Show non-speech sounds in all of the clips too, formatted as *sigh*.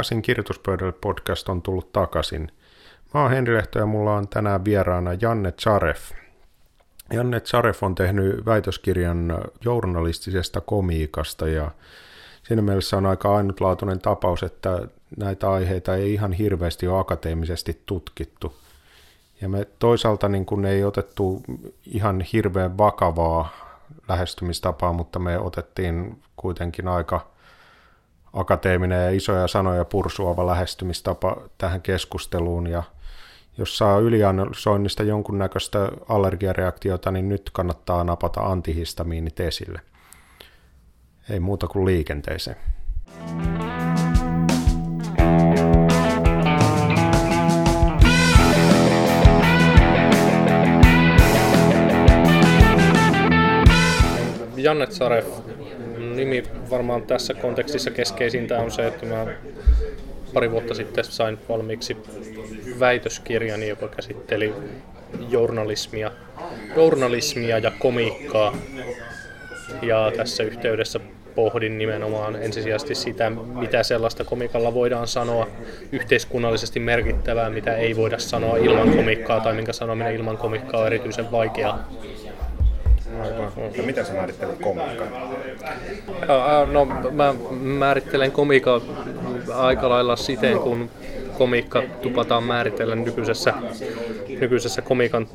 Takaisin kirjoituspöydälle podcast on tullut takaisin. Mä oon Henri Lehto ja mulla on tänään vieraana Janne Charef. Janne Charef on tehnyt väitöskirjan journalistisesta komiikasta ja siinä mielessä on aika ainutlaatuinen tapaus, että näitä aiheita ei ihan hirveästi ole akateemisesti tutkittu. Ja me toisaalta niin kun ei otettu ihan hirveän vakavaa lähestymistapaa, mutta me otettiin kuitenkin aika akateeminen ja isoja sanoja pursuava lähestymistapa tähän keskusteluun ja jos saa ylianalysoinnista jonkunnäköistä allergiareaktiota, niin nyt kannattaa napata antihistamiinit esille. Ei muuta kuin liikenteeseen. Janne Saref, nimi varmaan tässä kontekstissa keskeisintä on se, että mä pari vuotta sitten sain valmiiksi väitöskirjani, joka käsitteli journalismia, journalismia ja komiikkaa. Ja tässä yhteydessä pohdin nimenomaan ensisijaisesti sitä, mitä sellaista komikalla voidaan sanoa yhteiskunnallisesti merkittävää, mitä ei voida sanoa ilman komikkaa tai minkä sanominen ilman komikkaa on erityisen vaikeaa. Ja mitä sä määrittelet komiikan? No mä määrittelen komiikan aika lailla siten, kun komiikka tupataan määritellä nykyisessä, nykyisessä komiikan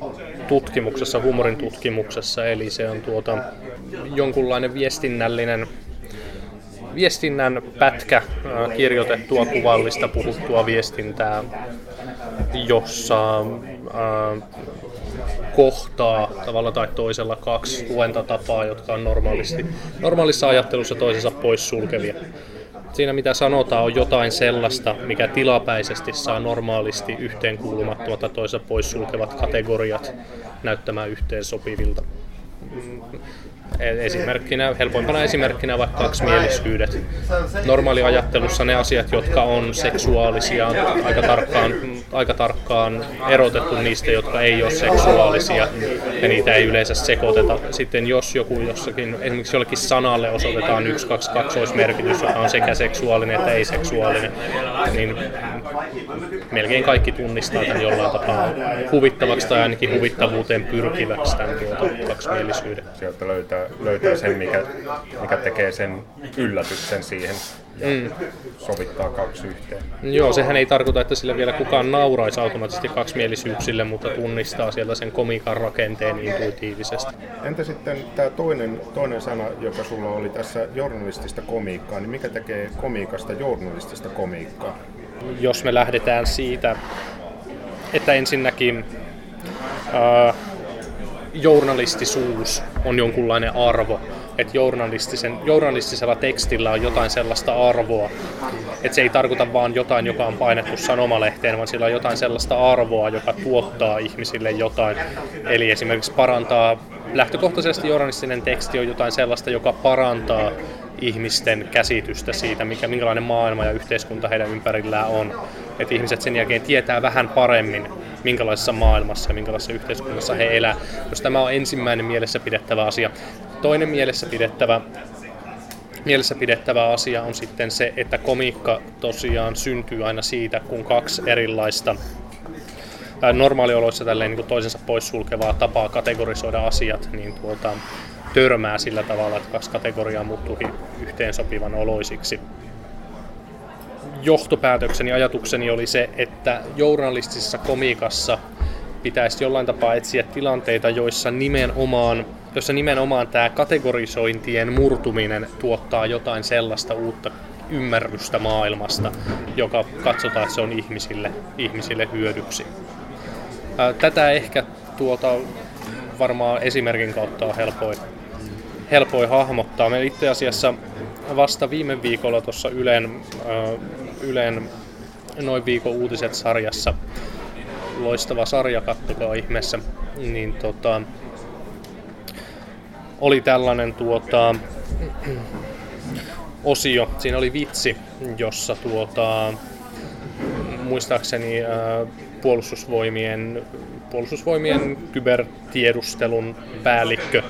tutkimuksessa, huumorin tutkimuksessa, eli se on tuota, jonkunlainen viestinnällinen viestinnän pätkä, kirjoitettua kuvallista puhuttua viestintää, jossa kohtaa tavalla tai toisella kaksi luentatapaa, jotka on normaalisti, normaalissa ajattelussa toisensa pois sulkevia. Siinä mitä sanotaan on jotain sellaista, mikä tilapäisesti saa normaalisti yhteenkuulumattomat tai toisensa pois sulkevat kategoriat näyttämään yhteen sopivilta. Esimerkkinä, helpoimpana esimerkkinä vaikka kaksimielisyydet. Normaali ajattelussa ne asiat, jotka on seksuaalisia, aika tarkkaan, aika tarkkaan erotettu niistä, jotka ei ole seksuaalisia, ja niitä ei yleensä sekoiteta. Sitten jos joku jossakin, esimerkiksi jollekin sanalle osoitetaan yksi, kaksi, kaksoismerkitys, joka on sekä seksuaalinen että ei-seksuaalinen, niin melkein kaikki tunnistaa tämän jollain tapaa huvittavaksi tai ainakin huvittavuuteen pyrkiväksi tämän tuota kaksimielisyyden. Sieltä löytää löytää, sen, mikä, mikä tekee sen yllätyksen siihen ja mm. sovittaa kaksi yhteen. Joo, sehän ei tarkoita, että sille vielä kukaan nauraisi automaattisesti kaksimielisyyksille, mutta tunnistaa sieltä sen komikan rakenteen intuitiivisesti. Entä sitten tämä toinen, toinen sana, joka sulla oli tässä journalistista komiikkaa, niin mikä tekee komiikasta journalistista komiikkaa? Jos me lähdetään siitä, että ensinnäkin äh, journalistisuus on jonkunlainen arvo, että journalistisen, journalistisella tekstillä on jotain sellaista arvoa, että se ei tarkoita vaan jotain, joka on painettu sanomalehteen, vaan sillä on jotain sellaista arvoa, joka tuottaa ihmisille jotain. Eli esimerkiksi parantaa, lähtökohtaisesti journalistinen teksti on jotain sellaista, joka parantaa ihmisten käsitystä siitä, mikä, minkälainen maailma ja yhteiskunta heidän ympärillään on. Että ihmiset sen jälkeen tietää vähän paremmin, minkälaisessa maailmassa ja minkälaisessa yhteiskunnassa he elää. Jos tämä on ensimmäinen mielessä pidettävä asia. Toinen mielessä pidettävä mielessä pidettävä asia on sitten se, että komiikka tosiaan syntyy aina siitä, kun kaksi erilaista normaalioloissa tälleen niin kuin toisensa poissulkevaa tapaa kategorisoida asiat, niin tuota, törmää sillä tavalla, että kaksi kategoriaa muuttuukin yhteensopivan oloisiksi. Johtopäätökseni, ajatukseni oli se, että journalistisessa komiikassa pitäisi jollain tapaa etsiä tilanteita, joissa nimenomaan, jossa nimenomaan tämä kategorisointien murtuminen tuottaa jotain sellaista uutta ymmärrystä maailmasta, joka katsotaan, että se on ihmisille, ihmisille hyödyksi. Tätä ehkä tuota, varmaan esimerkin kautta on helpoin helpoin hahmottaa. Me itse asiassa vasta viime viikolla tuossa Ylen, äh, Ylen noin viikon uutiset sarjassa, loistava sarja, kattokaa ihmeessä, niin tota, oli tällainen tuota, osio, siinä oli vitsi, jossa tuota, muistaakseni äh, puolustusvoimien, puolustusvoimien kybertiedustelun päällikkö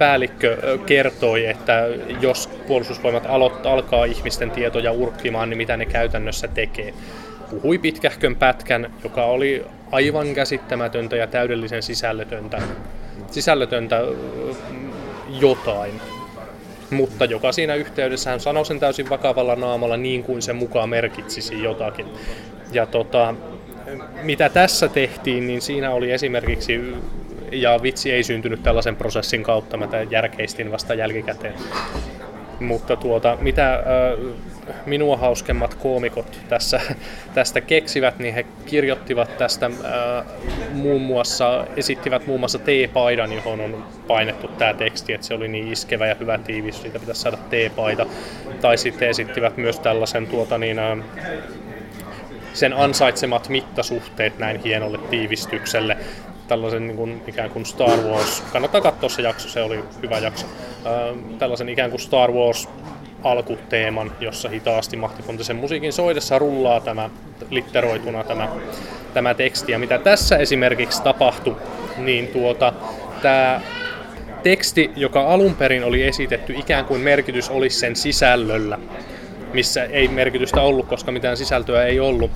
päällikkö kertoi, että jos puolustusvoimat aloittaa, alkaa ihmisten tietoja urkkimaan, niin mitä ne käytännössä tekee. Puhui pitkähkön pätkän, joka oli aivan käsittämätöntä ja täydellisen sisällötöntä, sisällötöntä jotain mutta joka siinä yhteydessä hän sanoi sen täysin vakavalla naamalla niin kuin se mukaan merkitsisi jotakin. Ja tota, mitä tässä tehtiin, niin siinä oli esimerkiksi, ja vitsi ei syntynyt tällaisen prosessin kautta, mä tämän järkeistin vasta jälkikäteen, mutta tuota, mitä äh, minua hauskemmat koomikot tässä, *laughs* tästä keksivät, niin he kirjoittivat tästä äh, muun muassa, esittivät muun muassa T-paidan, johon on painettu tämä teksti, että se oli niin iskevä ja hyvä tiivis, siitä pitäisi saada T-paita. Tai sitten esittivät myös tällaisen tuota niin, äh, sen ansaitsemat mittasuhteet näin hienolle tiivistykselle tällaisen niin kuin, ikään kuin Star Wars, kannattaa katsoa se jakso, se oli hyvä jakso, äh, tällaisen ikään kuin Star Wars alkuteeman, jossa hitaasti Mahtipontisen musiikin soidessa rullaa tämä litteroituna tämä, tämä teksti. Ja mitä tässä esimerkiksi tapahtui, niin tuota, tämä teksti, joka alun perin oli esitetty, ikään kuin merkitys olisi sen sisällöllä, missä ei merkitystä ollut, koska mitään sisältöä ei ollut,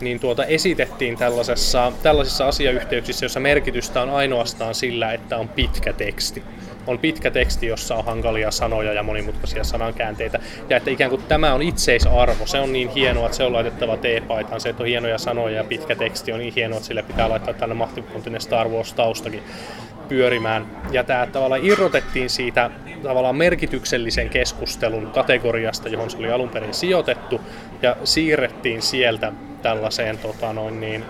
niin tuota esitettiin tällaisessa, tällaisissa asiayhteyksissä, jossa merkitystä on ainoastaan sillä, että on pitkä teksti. On pitkä teksti, jossa on hankalia sanoja ja monimutkaisia sanankäänteitä. Ja että ikään kuin tämä on itseisarvo. Se on niin hienoa, että se on laitettava teepaitaan. Se, että on hienoja sanoja ja pitkä teksti on niin hienoa, että sille pitää laittaa tänne mahtipuntinen Star Wars-taustakin pyörimään. Ja tämä tavallaan irrotettiin siitä tavallaan merkityksellisen keskustelun kategoriasta, johon se oli alun perin sijoitettu, ja siirrettiin sieltä tällaiseen tota noin niin,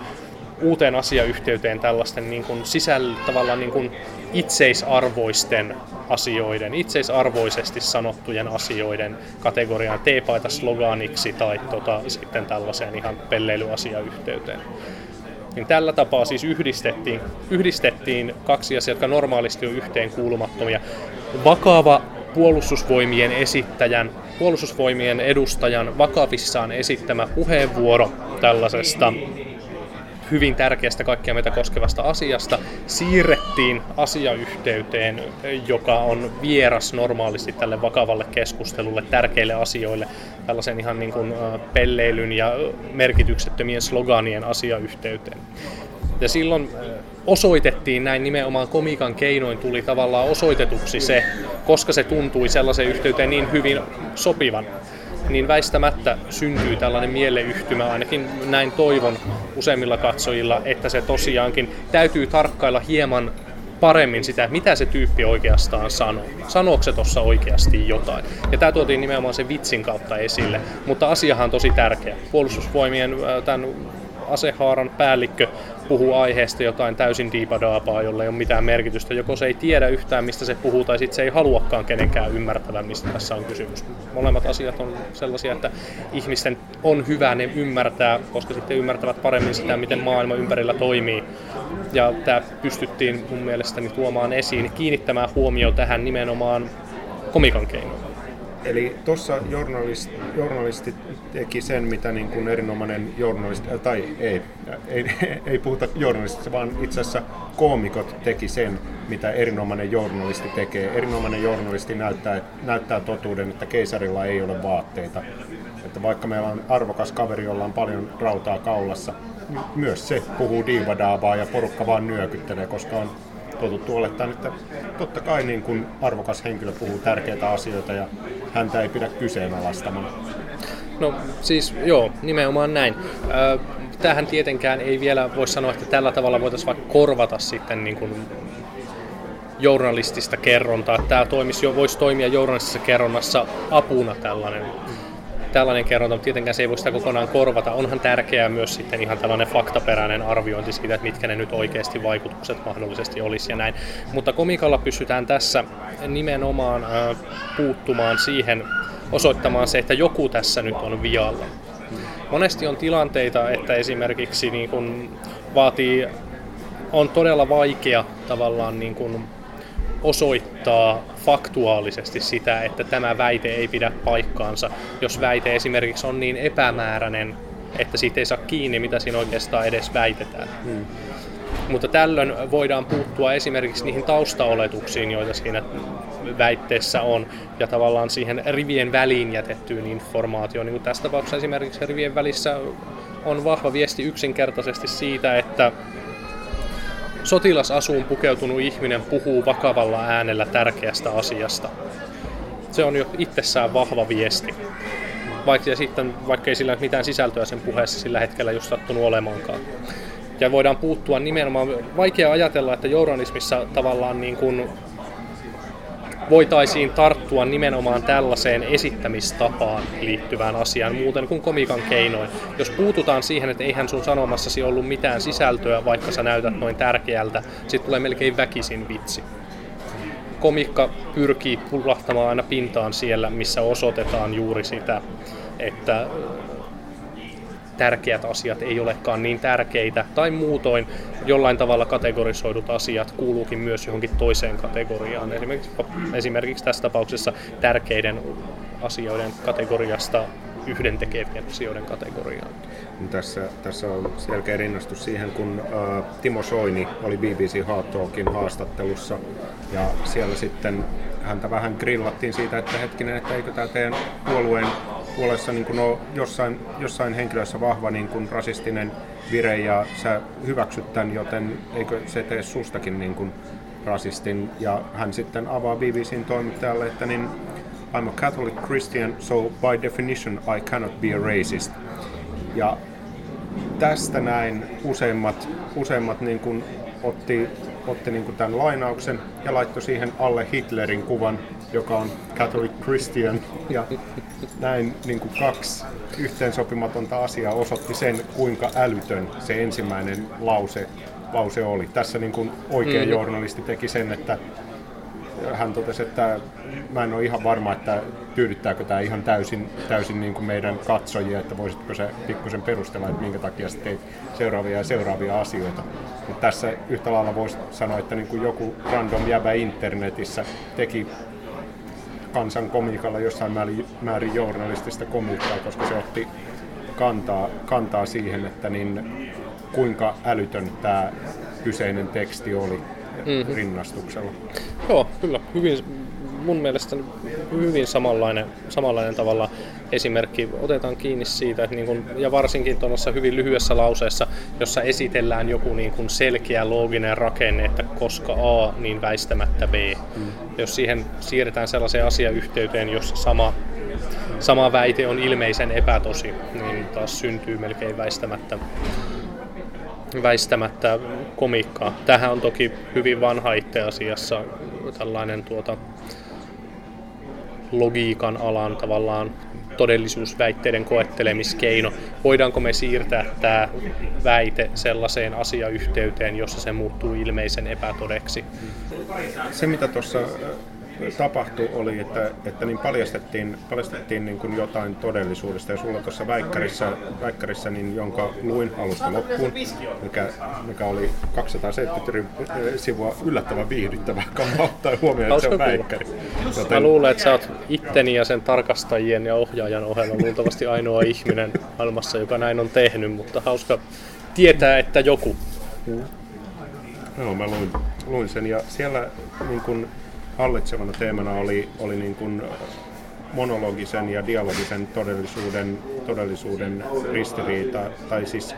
uuteen asiayhteyteen tällaisten niin kuin sisällä tavallaan niin kuin itseisarvoisten asioiden, itseisarvoisesti sanottujen asioiden kategoriaan teepaita sloganiksi tai tota, sitten tällaiseen ihan pelleilyasiayhteyteen. Niin tällä tapaa siis yhdistettiin, yhdistettiin kaksi asiaa, jotka normaalisti on yhteen kuulumattomia. Vakava puolustusvoimien esittäjän, puolustusvoimien edustajan vakavissaan esittämä puheenvuoro tällaisesta hyvin tärkeästä kaikkia meitä koskevasta asiasta siirrettiin asiayhteyteen, joka on vieras normaalisti tälle vakavalle keskustelulle, tärkeille asioille, tällaisen ihan niin kuin pelleilyn ja merkityksettömien sloganien asiayhteyteen. Ja silloin osoitettiin näin nimenomaan komikan keinoin tuli tavallaan osoitetuksi se, koska se tuntui sellaisen yhteyteen niin hyvin sopivan, niin väistämättä syntyy tällainen mieleyhtymä, ainakin näin toivon useimmilla katsojilla, että se tosiaankin täytyy tarkkailla hieman paremmin sitä, mitä se tyyppi oikeastaan sanoo. Sanooko se tuossa oikeasti jotain? Ja tämä tuotiin nimenomaan sen vitsin kautta esille, mutta asiahan on tosi tärkeä. Puolustusvoimien tämän asehaaran päällikkö puhuu aiheesta jotain täysin diipadaapaa, jolle ei ole mitään merkitystä. Joko se ei tiedä yhtään, mistä se puhuu, tai sitten se ei haluakaan kenenkään ymmärtävän, mistä tässä on kysymys. Molemmat asiat on sellaisia, että ihmisten on hyvä ne ymmärtää, koska sitten ymmärtävät paremmin sitä, miten maailma ympärillä toimii. Ja tämä pystyttiin mun mielestäni tuomaan esiin, kiinnittämään huomio tähän nimenomaan komikan keinoin. Eli tuossa journalist, journalisti teki sen, mitä niin kuin erinomainen journalisti, äh, tai ei, ei, *laughs* ei puhuta journalistista, vaan itse asiassa koomikot teki sen, mitä erinomainen journalisti tekee. Erinomainen journalisti näyttää, näyttää totuuden, että keisarilla ei ole vaatteita. Että vaikka meillä on arvokas kaveri, jolla on paljon rautaa kaulassa, niin myös se puhuu diivadaavaa ja porukka vaan nyökyttelee, koska on totuttu olettaen, että totta kai niin kuin arvokas henkilö puhuu tärkeitä asioita ja häntä ei pidä kyseenalaistamaan. No siis joo, nimenomaan näin. Tähän tietenkään ei vielä voi sanoa, että tällä tavalla voitaisiin vaikka korvata sitten niin kuin journalistista kerrontaa. Tämä toimisi, voisi toimia journalistisessa kerronnassa apuna tällainen tällainen kerronta, mutta tietenkään se ei voi sitä kokonaan korvata. Onhan tärkeää myös sitten ihan tällainen faktaperäinen arviointi siitä, että mitkä ne nyt oikeasti vaikutukset mahdollisesti olisi ja näin. Mutta komikalla pystytään tässä nimenomaan äh, puuttumaan siihen, osoittamaan se, että joku tässä nyt on vialla. Monesti on tilanteita, että esimerkiksi niin kun vaatii, on todella vaikea tavallaan niin kun osoittaa faktuaalisesti sitä, että tämä väite ei pidä paikkaansa, jos väite esimerkiksi on niin epämääräinen, että siitä ei saa kiinni, mitä siinä oikeastaan edes väitetään. Hmm. Mutta tällöin voidaan puuttua esimerkiksi niihin taustaoletuksiin, joita siinä väitteessä on, ja tavallaan siihen rivien väliin jätettyyn informaatioon. Niin tässä tapauksessa esimerkiksi rivien välissä on vahva viesti yksinkertaisesti siitä, että sotilasasuun pukeutunut ihminen puhuu vakavalla äänellä tärkeästä asiasta. Se on jo itsessään vahva viesti. Vaikka, ja sitten, vaikka ei sillä mitään sisältöä sen puheessa sillä hetkellä just sattunut olemaankaan. Ja voidaan puuttua nimenomaan, vaikea ajatella, että journalismissa tavallaan niin kuin voitaisiin tarttua nimenomaan tällaiseen esittämistapaan liittyvään asiaan muuten kuin komikan keinoin. Jos puututaan siihen, että eihän sun sanomassasi ollut mitään sisältöä, vaikka sä näytät noin tärkeältä, sit tulee melkein väkisin vitsi. Komikka pyrkii pulahtamaan aina pintaan siellä, missä osoitetaan juuri sitä, että tärkeät asiat ei olekaan niin tärkeitä, tai muutoin jollain tavalla kategorisoidut asiat kuuluukin myös johonkin toiseen kategoriaan. Esimerkiksi, esimerkiksi tässä tapauksessa tärkeiden asioiden kategoriasta yhden tekevien asioiden kategoriaan. Tässä, tässä on selkeä rinnastus siihen, kun uh, Timo Soini oli BBC Hard Talkin haastattelussa ja siellä sitten häntä vähän grillattiin siitä, että hetkinen, että eikö tämä teidän puolueen puolessa niin ole jossain, jossain henkilössä vahva niin kuin rasistinen vire ja sä hyväksyt tämän, joten eikö se tee sustakin niin kuin rasistin. Ja hän sitten avaa BBCn toimittajalle, että niin, I'm a Catholic Christian, so by definition I cannot be a racist. Ja tästä näin useimmat, useimmat niin kuin otti, otti niin kuin tämän lainauksen ja laittoi siihen alle Hitlerin kuvan, joka on Catholic Christian. Ja näin niin kuin kaksi yhteensopimatonta asiaa osoitti sen, kuinka älytön se ensimmäinen lause, lause oli. Tässä niin kuin oikea mm. journalisti teki sen, että hän totesi, että mä en ole ihan varma, että tyydyttääkö tämä ihan täysin, täysin niin kuin meidän katsojia, että voisitko se pikkusen perustella, että minkä takia teit seuraavia ja seuraavia asioita. Mutta tässä yhtä lailla voisi sanoa, että niin kuin joku random jäbä internetissä teki kansan komiikalla jossain määrin, määrin journalistista komiikkaa, koska se otti kantaa, kantaa siihen, että niin, kuinka älytön tämä kyseinen teksti oli mm-hmm. rinnastuksella. Joo, kyllä. Hyvin, mun mielestä hyvin samanlainen, samanlainen tavalla esimerkki. Otetaan kiinni siitä, että niin kun, ja varsinkin tuossa hyvin lyhyessä lauseessa, jossa esitellään joku niin kun selkeä looginen rakenne, että koska A, niin väistämättä B. Mm. Jos siihen siirretään sellaiseen asiayhteyteen, jossa sama sama väite on ilmeisen epätosi, niin taas syntyy melkein väistämättä väistämättä komikkaa. Tähän on toki hyvin vanha itse asiassa tällainen tuota, logiikan alan tavallaan todellisuusväitteiden koettelemiskeino. Voidaanko me siirtää tämä väite sellaiseen asiayhteyteen, jossa se muuttuu ilmeisen epätodeksi? Se mitä tuossa tapahtui oli, että, että niin paljastettiin, paljastettiin niin kuin jotain todellisuudesta. Ja sulla tuossa väikkärissä, väikkärissä niin, jonka luin alusta loppuun, mikä, mikä oli 270 sivua yllättävän viihdyttävää kannattaa *laughs* ottaa huomioon, että se on väikkäri. Joten... Mä luulen, että sä oot itteni ja sen tarkastajien ja ohjaajan ohella luultavasti ainoa ihminen maailmassa, joka näin on tehnyt, mutta hauska tietää, että joku. Mm. Joo, mä luin, luin sen ja siellä niin kun, hallitsevana teemana oli, oli niin kuin monologisen ja dialogisen todellisuuden, todellisuuden ristiriita, tai siis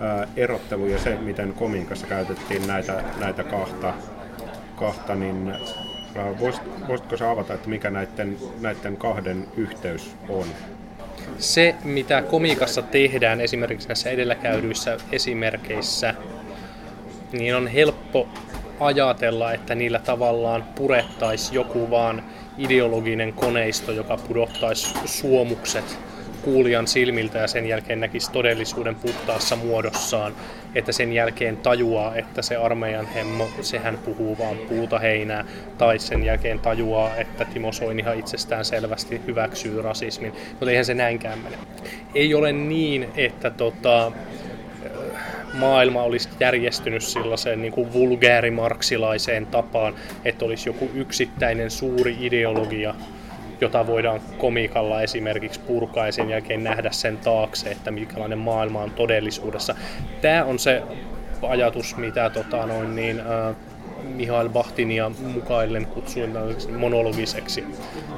ää, erottelu ja se, miten kominkassa käytettiin näitä, näitä kahta, kahta niin voisit, voisitko sä avata, että mikä näiden, näiden kahden yhteys on? Se, mitä komikassa tehdään esimerkiksi näissä edellä käydyissä esimerkkeissä, niin on helppo ajatella, että niillä tavallaan purettaisi joku vaan ideologinen koneisto, joka pudottaisi suomukset kuulijan silmiltä ja sen jälkeen näkisi todellisuuden puhtaassa muodossaan, että sen jälkeen tajuaa, että se armeijan hemmo, sehän puhuu vaan puuta heinää, tai sen jälkeen tajuaa, että Timo Soinihan itsestään selvästi hyväksyy rasismin, mutta eihän se näinkään mene. Ei ole niin, että tota, maailma olisi järjestynyt sellaiseen niin kuin vulgaarimarksilaiseen tapaan, että olisi joku yksittäinen suuri ideologia, jota voidaan komikalla esimerkiksi purkaa ja sen jälkeen nähdä sen taakse, että minkälainen maailma on todellisuudessa. Tämä on se ajatus, mitä tota, noin, niin, äh, Mihail Bahtinia mukaillen kutsuin monologiseksi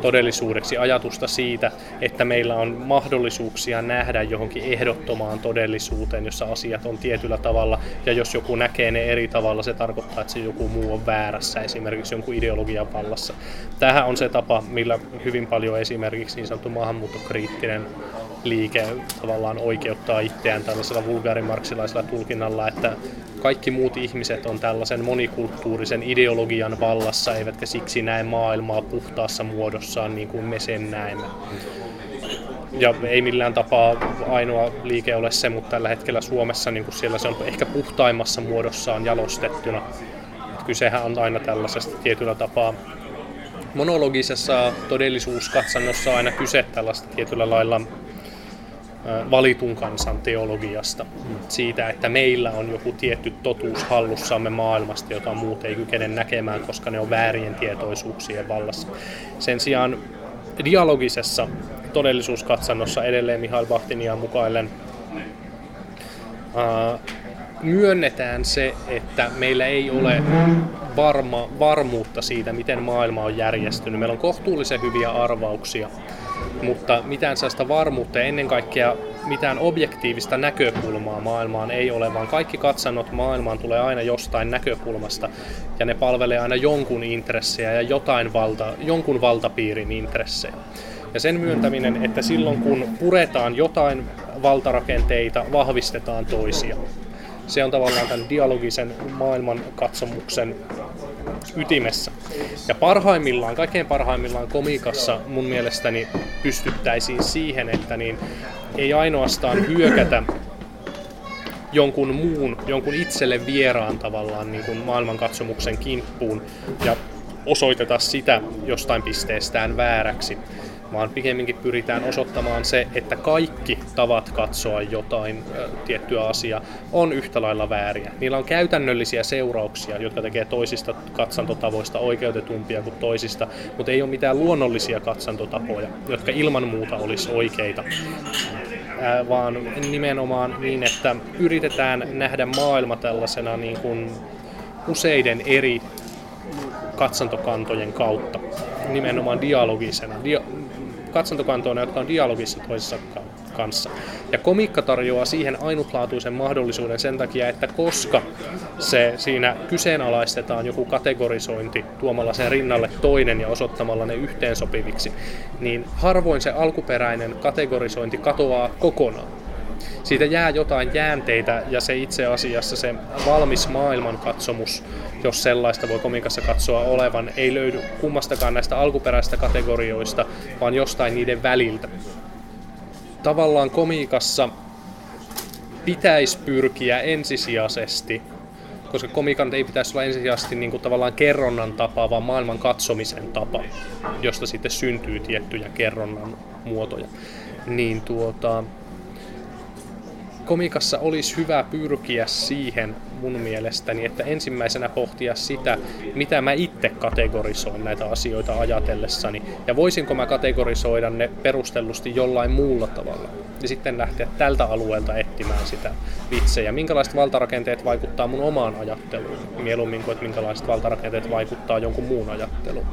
todellisuudeksi ajatusta siitä, että meillä on mahdollisuuksia nähdä johonkin ehdottomaan todellisuuteen, jossa asiat on tietyllä tavalla, ja jos joku näkee ne eri tavalla, se tarkoittaa, että se joku muu on väärässä, esimerkiksi jonkun ideologian vallassa. Tähän on se tapa, millä hyvin paljon esimerkiksi niin sanottu maahanmuuttokriittinen liike tavallaan oikeuttaa itseään tällaisella vulgaarimarksilaisella tulkinnalla, että kaikki muut ihmiset on tällaisen monikulttuurisen ideologian vallassa, eivätkä siksi näe maailmaa puhtaassa muodossaan niin kuin me sen näemme. Ja ei millään tapaa ainoa liike ole se, mutta tällä hetkellä Suomessa niin kuin siellä se on ehkä puhtaimmassa muodossaan jalostettuna. Kysehän on aina tällaisesta tietyllä tapaa monologisessa todellisuuskatsannossa on aina kyse tällaista tietyllä lailla valitun kansan teologiasta. Siitä, että meillä on joku tietty totuus hallussamme maailmasta, jota muut ei kykene näkemään, koska ne on väärien tietoisuuksien vallassa. Sen sijaan dialogisessa todellisuuskatsannossa edelleen Mihail Bahtinia mukaillen myönnetään se, että meillä ei ole varma, varmuutta siitä, miten maailma on järjestynyt. Meillä on kohtuullisen hyviä arvauksia mutta mitään sellaista varmuutta ja ennen kaikkea mitään objektiivista näkökulmaa maailmaan ei ole, vaan kaikki katsannot maailmaan tulee aina jostain näkökulmasta ja ne palvelee aina jonkun intressejä ja jotain valta, jonkun valtapiirin intressejä. Ja sen myöntäminen, että silloin kun puretaan jotain valtarakenteita, vahvistetaan toisia. Se on tavallaan tämän dialogisen maailman katsomuksen ytimessä. Ja parhaimmillaan, kaikkein parhaimmillaan komikassa mun mielestäni pystyttäisiin siihen, että niin ei ainoastaan hyökätä jonkun muun, jonkun itselle vieraan tavallaan niin kuin maailmankatsomuksen kimppuun ja osoiteta sitä jostain pisteestään vääräksi, vaan pikemminkin pyritään osoittamaan se, että kaikki tavat katsoa jotain ö, tiettyä asiaa on yhtä lailla vääriä. Niillä on käytännöllisiä seurauksia, jotka tekee toisista katsantotavoista oikeutetumpia kuin toisista, mutta ei ole mitään luonnollisia katsantotapoja, jotka ilman muuta olisi oikeita. Vaan nimenomaan niin, että yritetään nähdä maailma tällaisena niin kuin useiden eri katsantokantojen kautta, nimenomaan dialogisena. Dia- katsantokantoina, jotka on dialogissa toisessa kanssa. Ja komikka tarjoaa siihen ainutlaatuisen mahdollisuuden sen takia, että koska se siinä kyseenalaistetaan joku kategorisointi tuomalla sen rinnalle toinen ja osoittamalla ne yhteensopiviksi, niin harvoin se alkuperäinen kategorisointi katoaa kokonaan siitä jää jotain jäänteitä ja se itse asiassa se valmis maailmankatsomus, jos sellaista voi komikassa katsoa olevan, ei löydy kummastakaan näistä alkuperäistä kategorioista, vaan jostain niiden väliltä. Tavallaan komiikassa pitäisi pyrkiä ensisijaisesti koska komikan ei pitäisi olla ensisijaisesti niin kuin tavallaan kerronnan tapa, vaan maailman katsomisen tapa, josta sitten syntyy tiettyjä kerronnan muotoja. Niin tuota, komikassa olisi hyvä pyrkiä siihen mun mielestäni, että ensimmäisenä pohtia sitä, mitä mä itse kategorisoin näitä asioita ajatellessani, ja voisinko mä kategorisoida ne perustellusti jollain muulla tavalla. Ja sitten lähteä tältä alueelta etsimään sitä vitsejä. Minkälaiset valtarakenteet vaikuttaa mun omaan ajatteluun, mieluummin kuin että minkälaiset valtarakenteet vaikuttaa jonkun muun ajatteluun.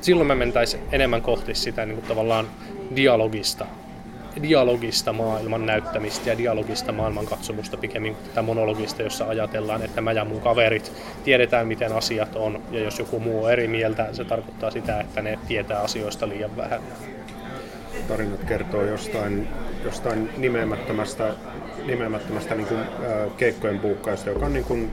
Silloin me mentäisiin enemmän kohti sitä niin kuin tavallaan dialogista dialogista maailman näyttämistä ja dialogista maailmankatsomusta pikemmin tätä monologista, jossa ajatellaan, että mä ja mun kaverit tiedetään, miten asiat on, ja jos joku muu on eri mieltä, se tarkoittaa sitä, että ne tietää asioista liian vähän. Tarinat kertoo jostain, jostain nimeämättömästä, nimeämättömästä niin kuin, äh, keikkojen buukkaista, joka on niin kuin,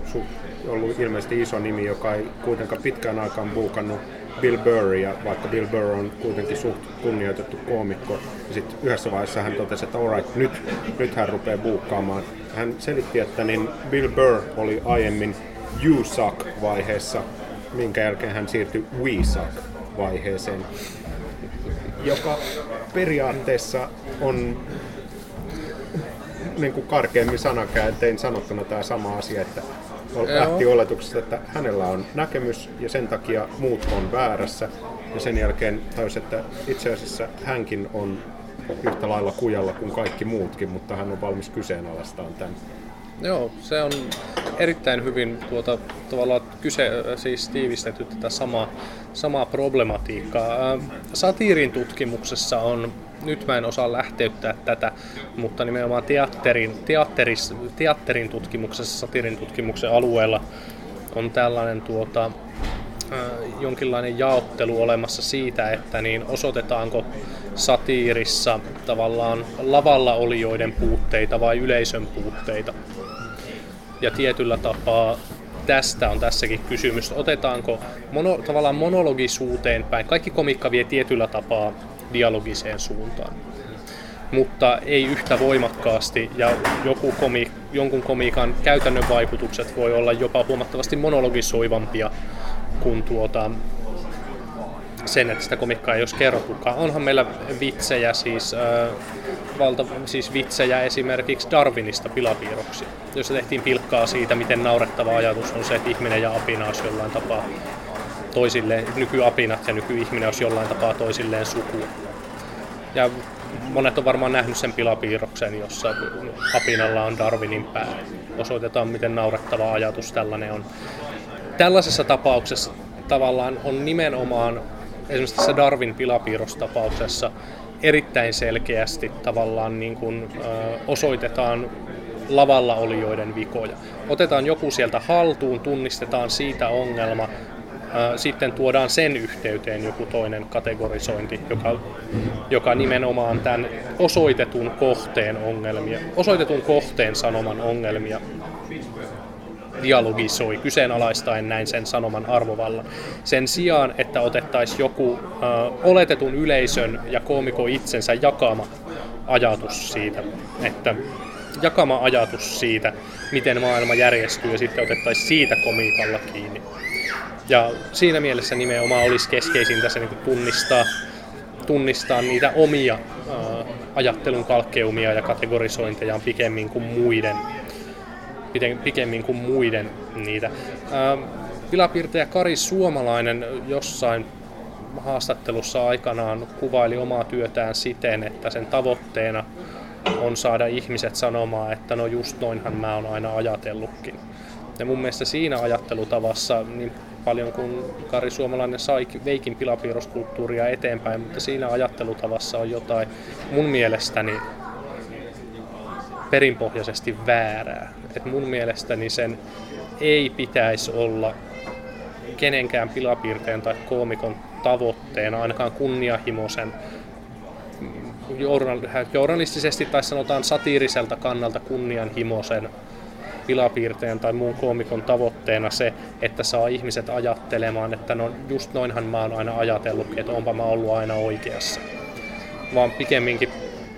ollut ilmeisesti iso nimi, joka ei kuitenkaan pitkään aikaan buukannut Bill Burria, vaikka Bill Burr on kuitenkin suht kunnioitettu koomikko. Ja sitten yhdessä vaiheessa hän totesi, että alright, nyt, nyt hän rupeaa buukkaamaan. Hän selitti, että niin Bill Burr oli aiemmin You Suck-vaiheessa, minkä jälkeen hän siirtyi We Suck-vaiheeseen, joka periaatteessa on niin kuin karkeammin sanakääntein sanottuna tämä sama asia, että lähti oletuksesta, että hänellä on näkemys ja sen takia muut on väärässä. Ja sen jälkeen tajusi, että itse asiassa hänkin on yhtä lailla kujalla kuin kaikki muutkin, mutta hän on valmis kyseenalaistamaan tämän. Joo, se on erittäin hyvin tuota, tavallaan kyse, siis tiivistetty tätä samaa, samaa problematiikkaa. Satiirin tutkimuksessa on, nyt mä en osaa lähteyttää tätä, mutta nimenomaan teatterin, teatteris, teatterin tutkimuksessa, satiirin tutkimuksen alueella on tällainen tuota, jonkinlainen jaottelu olemassa siitä, että niin osoitetaanko satiirissa tavallaan lavalla olijoiden puutteita vai yleisön puutteita. Ja tietyllä tapaa tästä on tässäkin kysymys. Otetaanko mono, tavallaan monologisuuteen päin? Kaikki komikka vie tietyllä tapaa dialogiseen suuntaan mutta ei yhtä voimakkaasti ja joku komi, jonkun komiikan käytännön vaikutukset voi olla jopa huomattavasti monologisoivampia kuin tuota, sen, että sitä komikkaa ei olisi kerrottukaan. Onhan meillä vitsejä, siis, äh, valta, siis vitsejä esimerkiksi Darwinista pilapiirroksia, jossa tehtiin pilkkaa siitä, miten naurettava ajatus on se, että ihminen ja apina olisi jollain tapaa toisilleen, nykyapinat ja nykyihminen olisi jollain tapaa toisilleen sukua. Ja monet on varmaan nähnyt sen pilapiirroksen, jossa apinalla on Darwinin pää. Osoitetaan, miten naurettava ajatus tällainen on. Tällaisessa tapauksessa tavallaan on nimenomaan, esimerkiksi tässä Darwin pilapiirrostapauksessa, erittäin selkeästi tavallaan niin kuin, osoitetaan lavalla olijoiden vikoja. Otetaan joku sieltä haltuun, tunnistetaan siitä ongelma, sitten tuodaan sen yhteyteen joku toinen kategorisointi, joka, joka nimenomaan tämän osoitetun kohteen ongelmia, osoitetun kohteen sanoman ongelmia dialogisoi kyseenalaistaen näin sen sanoman arvovallan. Sen sijaan, että otettaisiin joku äh, oletetun yleisön ja koomiko itsensä jakama ajatus siitä, että jakama ajatus siitä, miten maailma järjestyy ja sitten otettaisiin siitä komiikalla kiinni. Ja siinä mielessä nimenomaan olisi keskeisintä se niin tunnistaa, tunnistaa niitä omia ää, ajattelun kalkkeumia ja kategorisointeja pikemmin kuin muiden, pikemmin kuin muiden niitä. Ää, pilapiirtäjä Kari Suomalainen jossain haastattelussa aikanaan kuvaili omaa työtään siten, että sen tavoitteena on saada ihmiset sanomaan, että no just noinhan mä oon aina ajatellutkin. Ja mun mielestä siinä ajattelutavassa niin paljon kuin Kari Suomalainen sai veikin pilapiirroskulttuuria eteenpäin, mutta siinä ajattelutavassa on jotain mun mielestäni perinpohjaisesti väärää. Et mun mielestäni sen ei pitäisi olla kenenkään pilapiirteen tai koomikon tavoitteena, ainakaan kunnianhimoisen journalistisesti tai sanotaan satiiriselta kannalta kunnianhimoisen pilapiirteen tai muun koomikon tavoitteena se, että saa ihmiset ajattelemaan, että no just noinhan mä oon aina ajatellut, että onpa mä ollut aina oikeassa. Vaan pikemminkin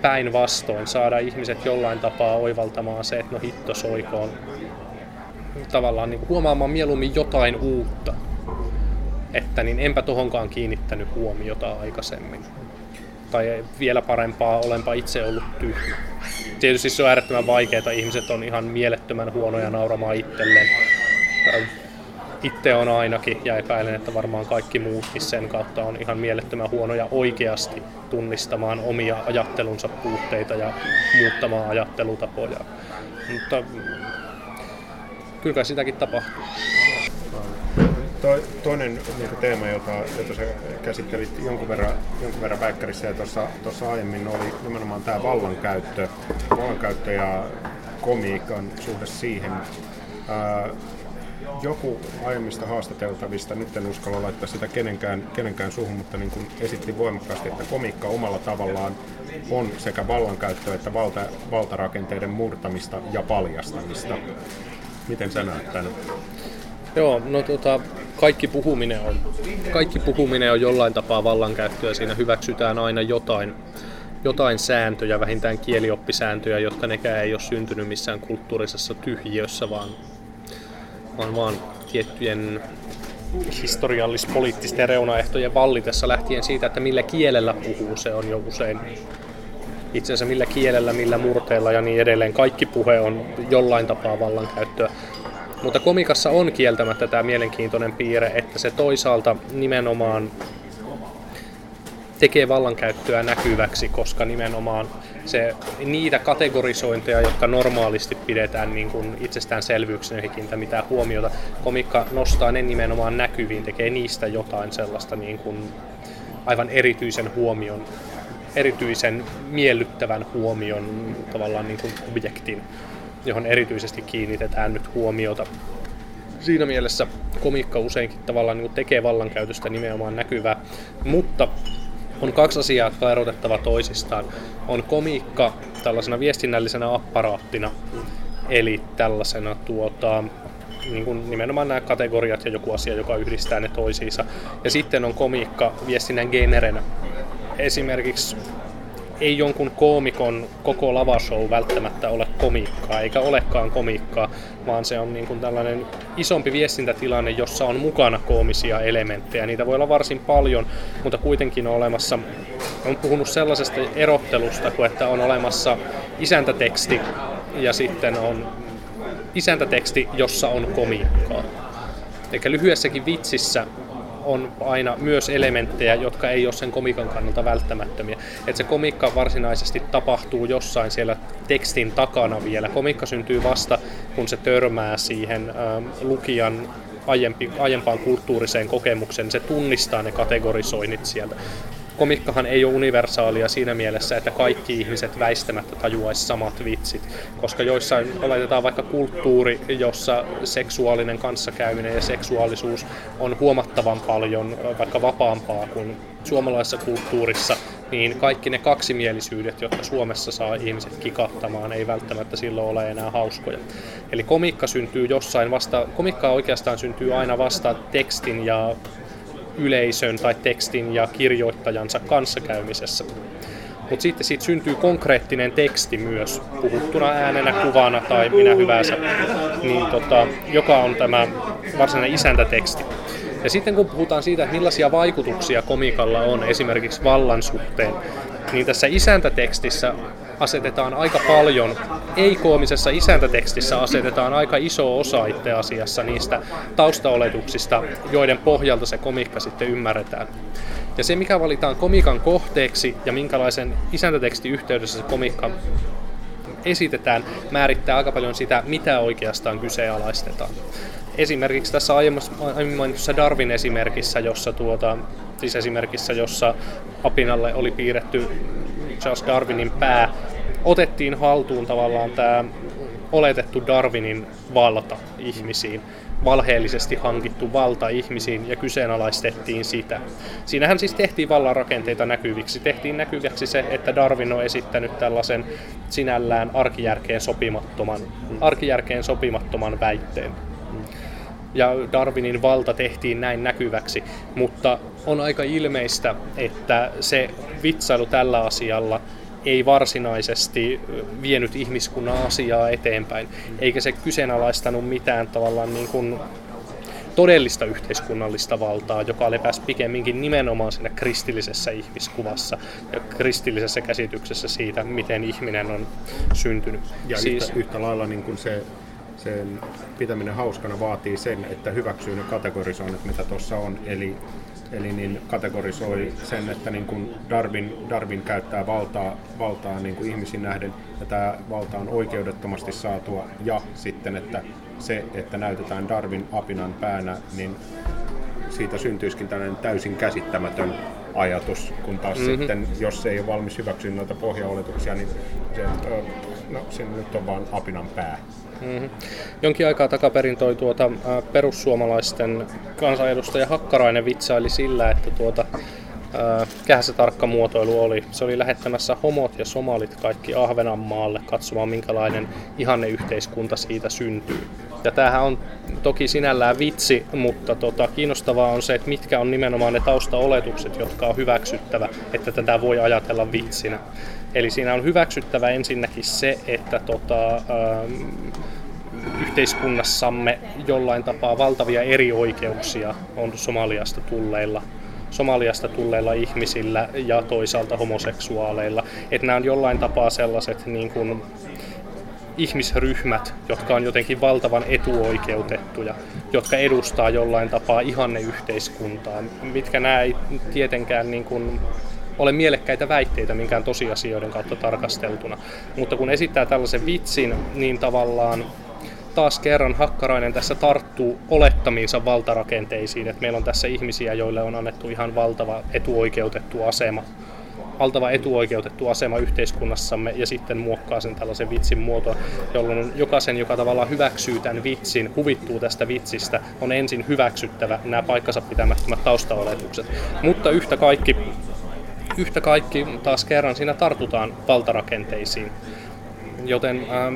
päinvastoin saada ihmiset jollain tapaa oivaltamaan se, että no hitto soikoon. Tavallaan niin huomaamaan mieluummin jotain uutta. Että niin enpä tohonkaan kiinnittänyt huomiota aikaisemmin. Tai vielä parempaa, olenpa itse ollut tyhmä tietysti se on äärettömän vaikeaa, ihmiset on ihan mielettömän huonoja nauramaan itselleen. Itse on ainakin ja epäilen, että varmaan kaikki muutkin sen kautta on ihan mielettömän huonoja oikeasti tunnistamaan omia ajattelunsa puutteita ja muuttamaan ajattelutapoja. Mutta kyllä sitäkin tapahtuu. To, toinen niin teema, jota, jota sä käsittelit jonkun verran, jonkun verran Väikkärissä ja tuossa aiemmin, oli nimenomaan tämä vallankäyttö, vallankäyttö ja komiikan suhde siihen. Ää, joku aiemmista haastateltavista, nyt en uskalla laittaa sitä kenenkään, kenenkään suhun, mutta niin kuin esitti voimakkaasti, että komiikka omalla tavallaan on sekä vallankäyttöä että valta, valtarakenteiden murtamista ja paljastamista. Miten sä näet tämän? Joo, no tota, kaikki puhuminen on, kaikki puhuminen on jollain tapaa vallankäyttöä. Siinä hyväksytään aina jotain, jotain sääntöjä, vähintään kielioppisääntöjä, jotka nekään ei ole syntynyt missään kulttuurisessa tyhjiössä, vaan, vaan, vaan tiettyjen historiallis-poliittisten reunaehtojen vallitessa lähtien siitä, että millä kielellä puhuu, se on jo usein itse asiassa millä kielellä, millä murteella ja niin edelleen. Kaikki puhe on jollain tapaa vallankäyttöä. Mutta komikassa on kieltämättä tämä mielenkiintoinen piirre, että se toisaalta nimenomaan tekee vallankäyttöä näkyväksi, koska nimenomaan se, niitä kategorisointeja, jotka normaalisti pidetään niin kuin itsestäänselvyyksinä, ei kiinnitä mitään huomiota. Komikka nostaa ne nimenomaan näkyviin, tekee niistä jotain sellaista niin kuin aivan erityisen huomion, erityisen miellyttävän huomion tavallaan niin kuin objektin, johon erityisesti kiinnitetään nyt huomiota. Siinä mielessä komikka useinkin tavallaan niin tekee vallankäytöstä nimenomaan näkyvää, mutta on kaksi asiaa, jotka on erotettava toisistaan. On komiikka tällaisena viestinnällisenä apparaattina, eli tällaisena tuota, niin kuin nimenomaan nämä kategoriat ja joku asia, joka yhdistää ne toisiinsa. Ja sitten on komiikka viestinnän generenä. Esimerkiksi ei jonkun koomikon koko lavashow välttämättä ole komiikkaa, eikä olekaan komiikkaa, vaan se on niin kuin tällainen isompi viestintätilanne, jossa on mukana koomisia elementtejä. Niitä voi olla varsin paljon, mutta kuitenkin on olemassa, on puhunut sellaisesta erottelusta, kuin että on olemassa isäntäteksti ja sitten on isäntäteksti, jossa on komiikkaa. Eli lyhyessäkin vitsissä on aina myös elementtejä, jotka ei ole sen komikan kannalta välttämättömiä. Että se komikka varsinaisesti tapahtuu jossain siellä tekstin takana vielä. Komikka syntyy vasta, kun se törmää siihen äh, lukijan aiempi, aiempaan kulttuuriseen kokemukseen, se tunnistaa ne kategorisoinnit sieltä komikkahan ei ole universaalia siinä mielessä, että kaikki ihmiset väistämättä tajuaisi samat vitsit, koska joissain oletetaan vaikka kulttuuri, jossa seksuaalinen kanssakäyminen ja seksuaalisuus on huomattavan paljon vaikka vapaampaa kuin suomalaisessa kulttuurissa, niin kaikki ne kaksimielisyydet, jotka Suomessa saa ihmiset kikattamaan, ei välttämättä silloin ole enää hauskoja. Eli komikka syntyy jossain vasta, komikka oikeastaan syntyy aina vasta tekstin ja yleisön tai tekstin ja kirjoittajansa kanssakäymisessä. Mutta sitten siitä syntyy konkreettinen teksti myös, puhuttuna äänenä, kuvana tai minä hyvänsä, niin tota, joka on tämä varsinainen isäntäteksti. Ja sitten kun puhutaan siitä, että millaisia vaikutuksia komikalla on esimerkiksi vallan suhteen, niin tässä isäntätekstissä asetetaan aika paljon, ei-koomisessa isäntätekstissä asetetaan aika iso osa itse asiassa niistä taustaoletuksista, joiden pohjalta se komikka sitten ymmärretään. Ja se, mikä valitaan komikan kohteeksi ja minkälaisen isäntätekstin yhteydessä se komikka esitetään, määrittää aika paljon sitä, mitä oikeastaan kyseenalaistetaan. Esimerkiksi tässä aiemmin mainitussa Darwin esimerkissä, jossa tuota, siis esimerkissä, jossa apinalle oli piirretty Charles Darwinin pää, otettiin haltuun tavallaan tämä oletettu Darwinin valta ihmisiin, valheellisesti hankittu valta ihmisiin ja kyseenalaistettiin sitä. Siinähän siis tehtiin vallan rakenteita näkyviksi. Tehtiin näkyväksi se, että Darwin on esittänyt tällaisen sinällään arkijärkeen sopimattoman, arkijärkeen sopimattoman väitteen ja Darwinin valta tehtiin näin näkyväksi, mutta on aika ilmeistä, että se vitsailu tällä asialla ei varsinaisesti vienyt ihmiskunnan asiaa eteenpäin, eikä se kyseenalaistanut mitään tavallaan niin kuin todellista yhteiskunnallista valtaa, joka lepäsi pikemminkin nimenomaan siinä kristillisessä ihmiskuvassa ja kristillisessä käsityksessä siitä, miten ihminen on syntynyt. Ja siis, yhtä, yhtä lailla niin kuin se sen pitäminen hauskana vaatii sen, että hyväksyy ne kategorisoinnit, mitä tuossa on. Eli, eli niin kategorisoi sen, että niin kuin Darwin, Darwin käyttää valtaa, valtaa niin kuin ihmisiin nähden, ja tämä valta on oikeudettomasti saatua, ja sitten, että se, että näytetään Darwin apinan päänä, niin siitä syntyisikin tällainen täysin käsittämätön ajatus, kun taas mm-hmm. sitten, jos ei ole valmis hyväksyä noita pohjaoletuksia, niin se, no, se nyt on vaan apinan pää. Mm-hmm. Jonkin aikaa takaperin toi tuota, perussuomalaisten kansanedustaja Hakkarainen vitsaili sillä, että tuota, ä, se tarkka muotoilu oli. Se oli lähettämässä homot ja somalit kaikki Ahvenanmaalle katsomaan, minkälainen ihanne yhteiskunta siitä syntyy. Ja tämähän on toki sinällään vitsi, mutta tota, kiinnostavaa on se, että mitkä on nimenomaan ne taustaoletukset, jotka on hyväksyttävä, että tätä voi ajatella vitsinä. Eli siinä on hyväksyttävä ensinnäkin se, että tota, ähm, yhteiskunnassamme jollain tapaa valtavia erioikeuksia on Somaliasta tulleilla Somaliasta tulleilla ihmisillä ja toisaalta homoseksuaaleilla. Että nämä on jollain tapaa sellaiset niin kuin, ihmisryhmät, jotka on jotenkin valtavan etuoikeutettuja, jotka edustaa jollain tapaa ihanne yhteiskuntaa, mitkä nämä ei tietenkään niin kuin ole mielekkäitä väitteitä minkään tosiasioiden kautta tarkasteltuna. Mutta kun esittää tällaisen vitsin, niin tavallaan taas kerran Hakkarainen tässä tarttuu olettamiinsa valtarakenteisiin, että meillä on tässä ihmisiä, joille on annettu ihan valtava etuoikeutettu asema valtava etuoikeutettu asema yhteiskunnassamme ja sitten muokkaa sen tällaisen vitsin muotoon, jolloin jokaisen, joka tavallaan hyväksyy tämän vitsin, huvittuu tästä vitsistä, on ensin hyväksyttävä nämä paikkansa pitämättömät taustaoletukset. Mutta yhtä kaikki, yhtä kaikki taas kerran siinä tartutaan valtarakenteisiin. Joten ähm,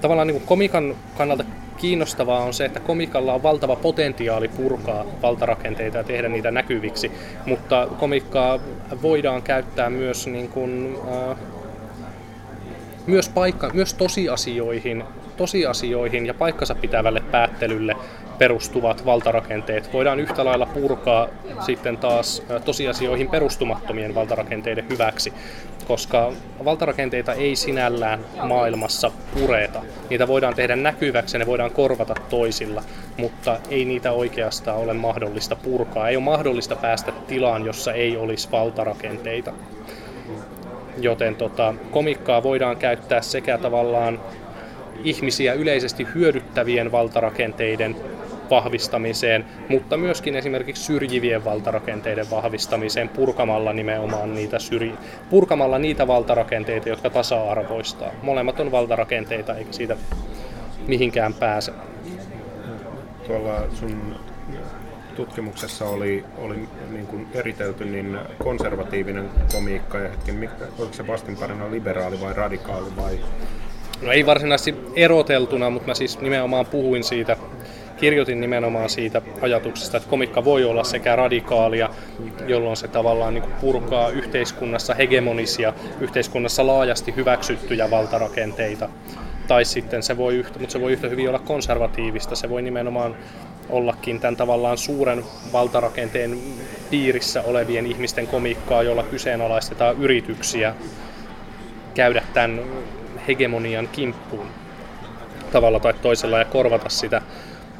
tavallaan niin kuin komikan kannalta kiinnostavaa on se, että komikalla on valtava potentiaali purkaa valtarakenteita ja tehdä niitä näkyviksi, mutta komikkaa voidaan käyttää myös, niin kuin, äh, myös, paikka, myös tosiasioihin, tosiasioihin ja paikkansa pitävälle päättelylle perustuvat valtarakenteet voidaan yhtä lailla purkaa sitten taas tosiasioihin perustumattomien valtarakenteiden hyväksi, koska valtarakenteita ei sinällään maailmassa pureta. Niitä voidaan tehdä näkyväksi ja ne voidaan korvata toisilla, mutta ei niitä oikeastaan ole mahdollista purkaa. Ei ole mahdollista päästä tilaan, jossa ei olisi valtarakenteita. Joten tota, komikkaa voidaan käyttää sekä tavallaan ihmisiä yleisesti hyödyttävien valtarakenteiden vahvistamiseen, mutta myöskin esimerkiksi syrjivien valtarakenteiden vahvistamiseen purkamalla nimenomaan niitä, syrji- purkamalla niitä valtarakenteita, jotka tasa-arvoistaa. Molemmat on valtarakenteita, eikä siitä mihinkään pääse. Tuolla sun tutkimuksessa oli, oli niin kuin eritelty niin konservatiivinen komiikka ja hetken, oliko se vastinparina liberaali vai radikaali vai No ei varsinaisesti eroteltuna, mutta mä siis nimenomaan puhuin siitä kirjoitin nimenomaan siitä ajatuksesta, että komikka voi olla sekä radikaalia, jolloin se tavallaan niin purkaa yhteiskunnassa hegemonisia, yhteiskunnassa laajasti hyväksyttyjä valtarakenteita. Tai sitten se voi yhtä, mutta se voi yhtä hyvin olla konservatiivista, se voi nimenomaan ollakin tämän tavallaan suuren valtarakenteen piirissä olevien ihmisten komikkaa, jolla kyseenalaistetaan yrityksiä käydä tämän hegemonian kimppuun tavalla tai toisella ja korvata sitä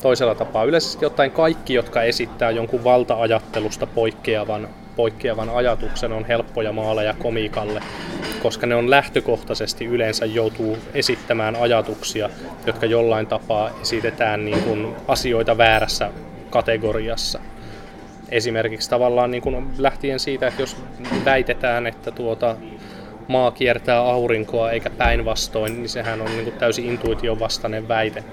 toisella tapaa. Yleisesti ottaen kaikki, jotka esittää jonkun valta-ajattelusta poikkeavan, poikkeavan ajatuksen, on helppoja maaleja komiikalle, koska ne on lähtökohtaisesti yleensä joutuu esittämään ajatuksia, jotka jollain tapaa esitetään niin kuin asioita väärässä kategoriassa. Esimerkiksi tavallaan niin kuin lähtien siitä, että jos väitetään, että tuota, maa kiertää aurinkoa eikä päinvastoin, niin sehän on niin kuin täysin intuition vastainen väite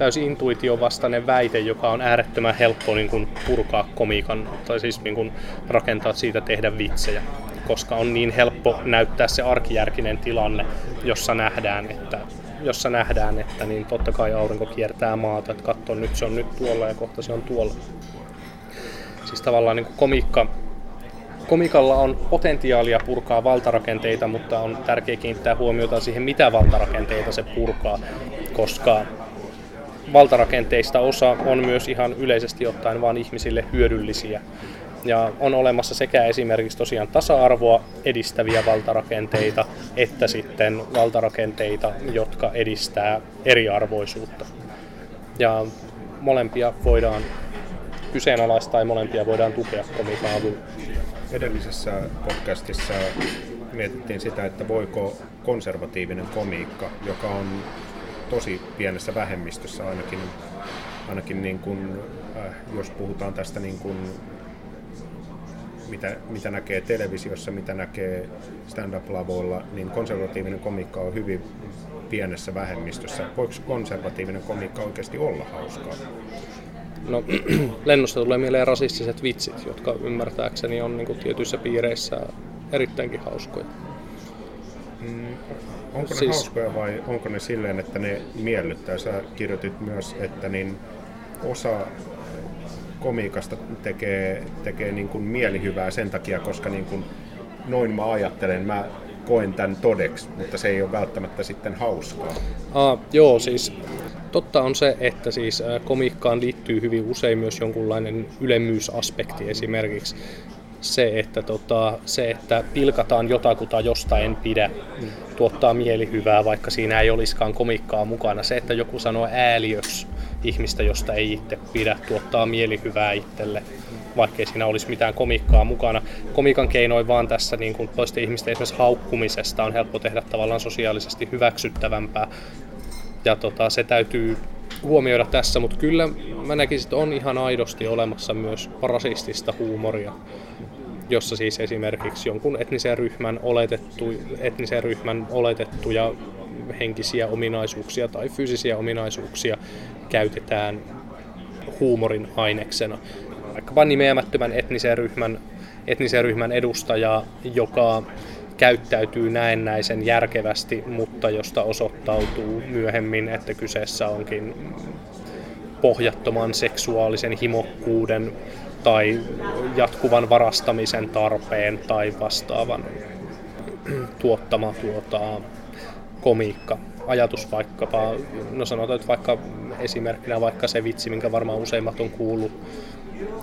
täysin intuition vastainen väite, joka on äärettömän helppo niin kuin purkaa komiikan, tai siis niin kuin rakentaa siitä tehdä vitsejä, koska on niin helppo näyttää se arkijärkinen tilanne, jossa nähdään, että jossa nähdään, että niin totta kai aurinko kiertää maata, että katso nyt se on nyt tuolla ja kohta se on tuolla. Siis tavallaan niin kuin komikka, komikalla on potentiaalia purkaa valtarakenteita, mutta on tärkeää kiinnittää huomiota siihen, mitä valtarakenteita se purkaa, koska valtarakenteista osa on myös ihan yleisesti ottaen vain ihmisille hyödyllisiä. Ja on olemassa sekä esimerkiksi tosiaan tasa-arvoa edistäviä valtarakenteita, että sitten valtarakenteita, jotka edistää eriarvoisuutta. Ja molempia voidaan kyseenalaistaa ja molempia voidaan tukea komiikan avulla. Edellisessä podcastissa mietittiin sitä, että voiko konservatiivinen komiikka, joka on tosi pienessä vähemmistössä ainakin, ainakin niin kuin, äh, jos puhutaan tästä niin kuin, mitä, mitä näkee televisiossa, mitä näkee stand-up-lavoilla, niin konservatiivinen komiikka on hyvin pienessä vähemmistössä. Voiko konservatiivinen komiikka oikeasti olla hauskaa? No, *clears throat* lennosta tulee mieleen rasistiset vitsit, jotka ymmärtääkseni on niin kuin tietyissä piireissä erittäinkin hauskoja. Mm, onko ne siis... hauskoja vai onko ne silleen, että ne miellyttää? Sä kirjoitit myös, että niin osa komiikasta tekee, tekee niin kuin mielihyvää sen takia, koska niin kuin noin mä ajattelen, mä koen tämän todeksi, mutta se ei ole välttämättä sitten hauskaa. Ah, joo, siis totta on se, että siis komiikkaan liittyy hyvin usein myös jonkunlainen ylemmyysaspekti esimerkiksi se, että, tota, se, että pilkataan jotakuta josta en pidä, mm. tuottaa mielihyvää, vaikka siinä ei olisikaan komikkaa mukana. Se, että joku sanoo ääliös ihmistä, josta ei itse pidä, tuottaa mielihyvää itselle, vaikkei siinä olisi mitään komikkaa mukana. Komikan keinoin vaan tässä niin kuin toisten ihmisten esimerkiksi haukkumisesta on helppo tehdä tavallaan sosiaalisesti hyväksyttävämpää. Ja tota, se täytyy huomioida tässä, mutta kyllä mä näkisin, että on ihan aidosti olemassa myös rasistista huumoria, jossa siis esimerkiksi jonkun etnisen ryhmän, oletettu, etnisen ryhmän oletettuja henkisiä ominaisuuksia tai fyysisiä ominaisuuksia käytetään huumorin aineksena. Vaikkapa nimeämättömän etnisen ryhmän, etnisen ryhmän edustaja, joka käyttäytyy näennäisen järkevästi, mutta josta osoittautuu myöhemmin, että kyseessä onkin pohjattoman seksuaalisen himokkuuden tai jatkuvan varastamisen tarpeen tai vastaavan tuottama tuota, komiikka. Ajatus vaikkapa, no sanotaan että vaikka esimerkkinä vaikka se vitsi, minkä varmaan useimmat on kuullut,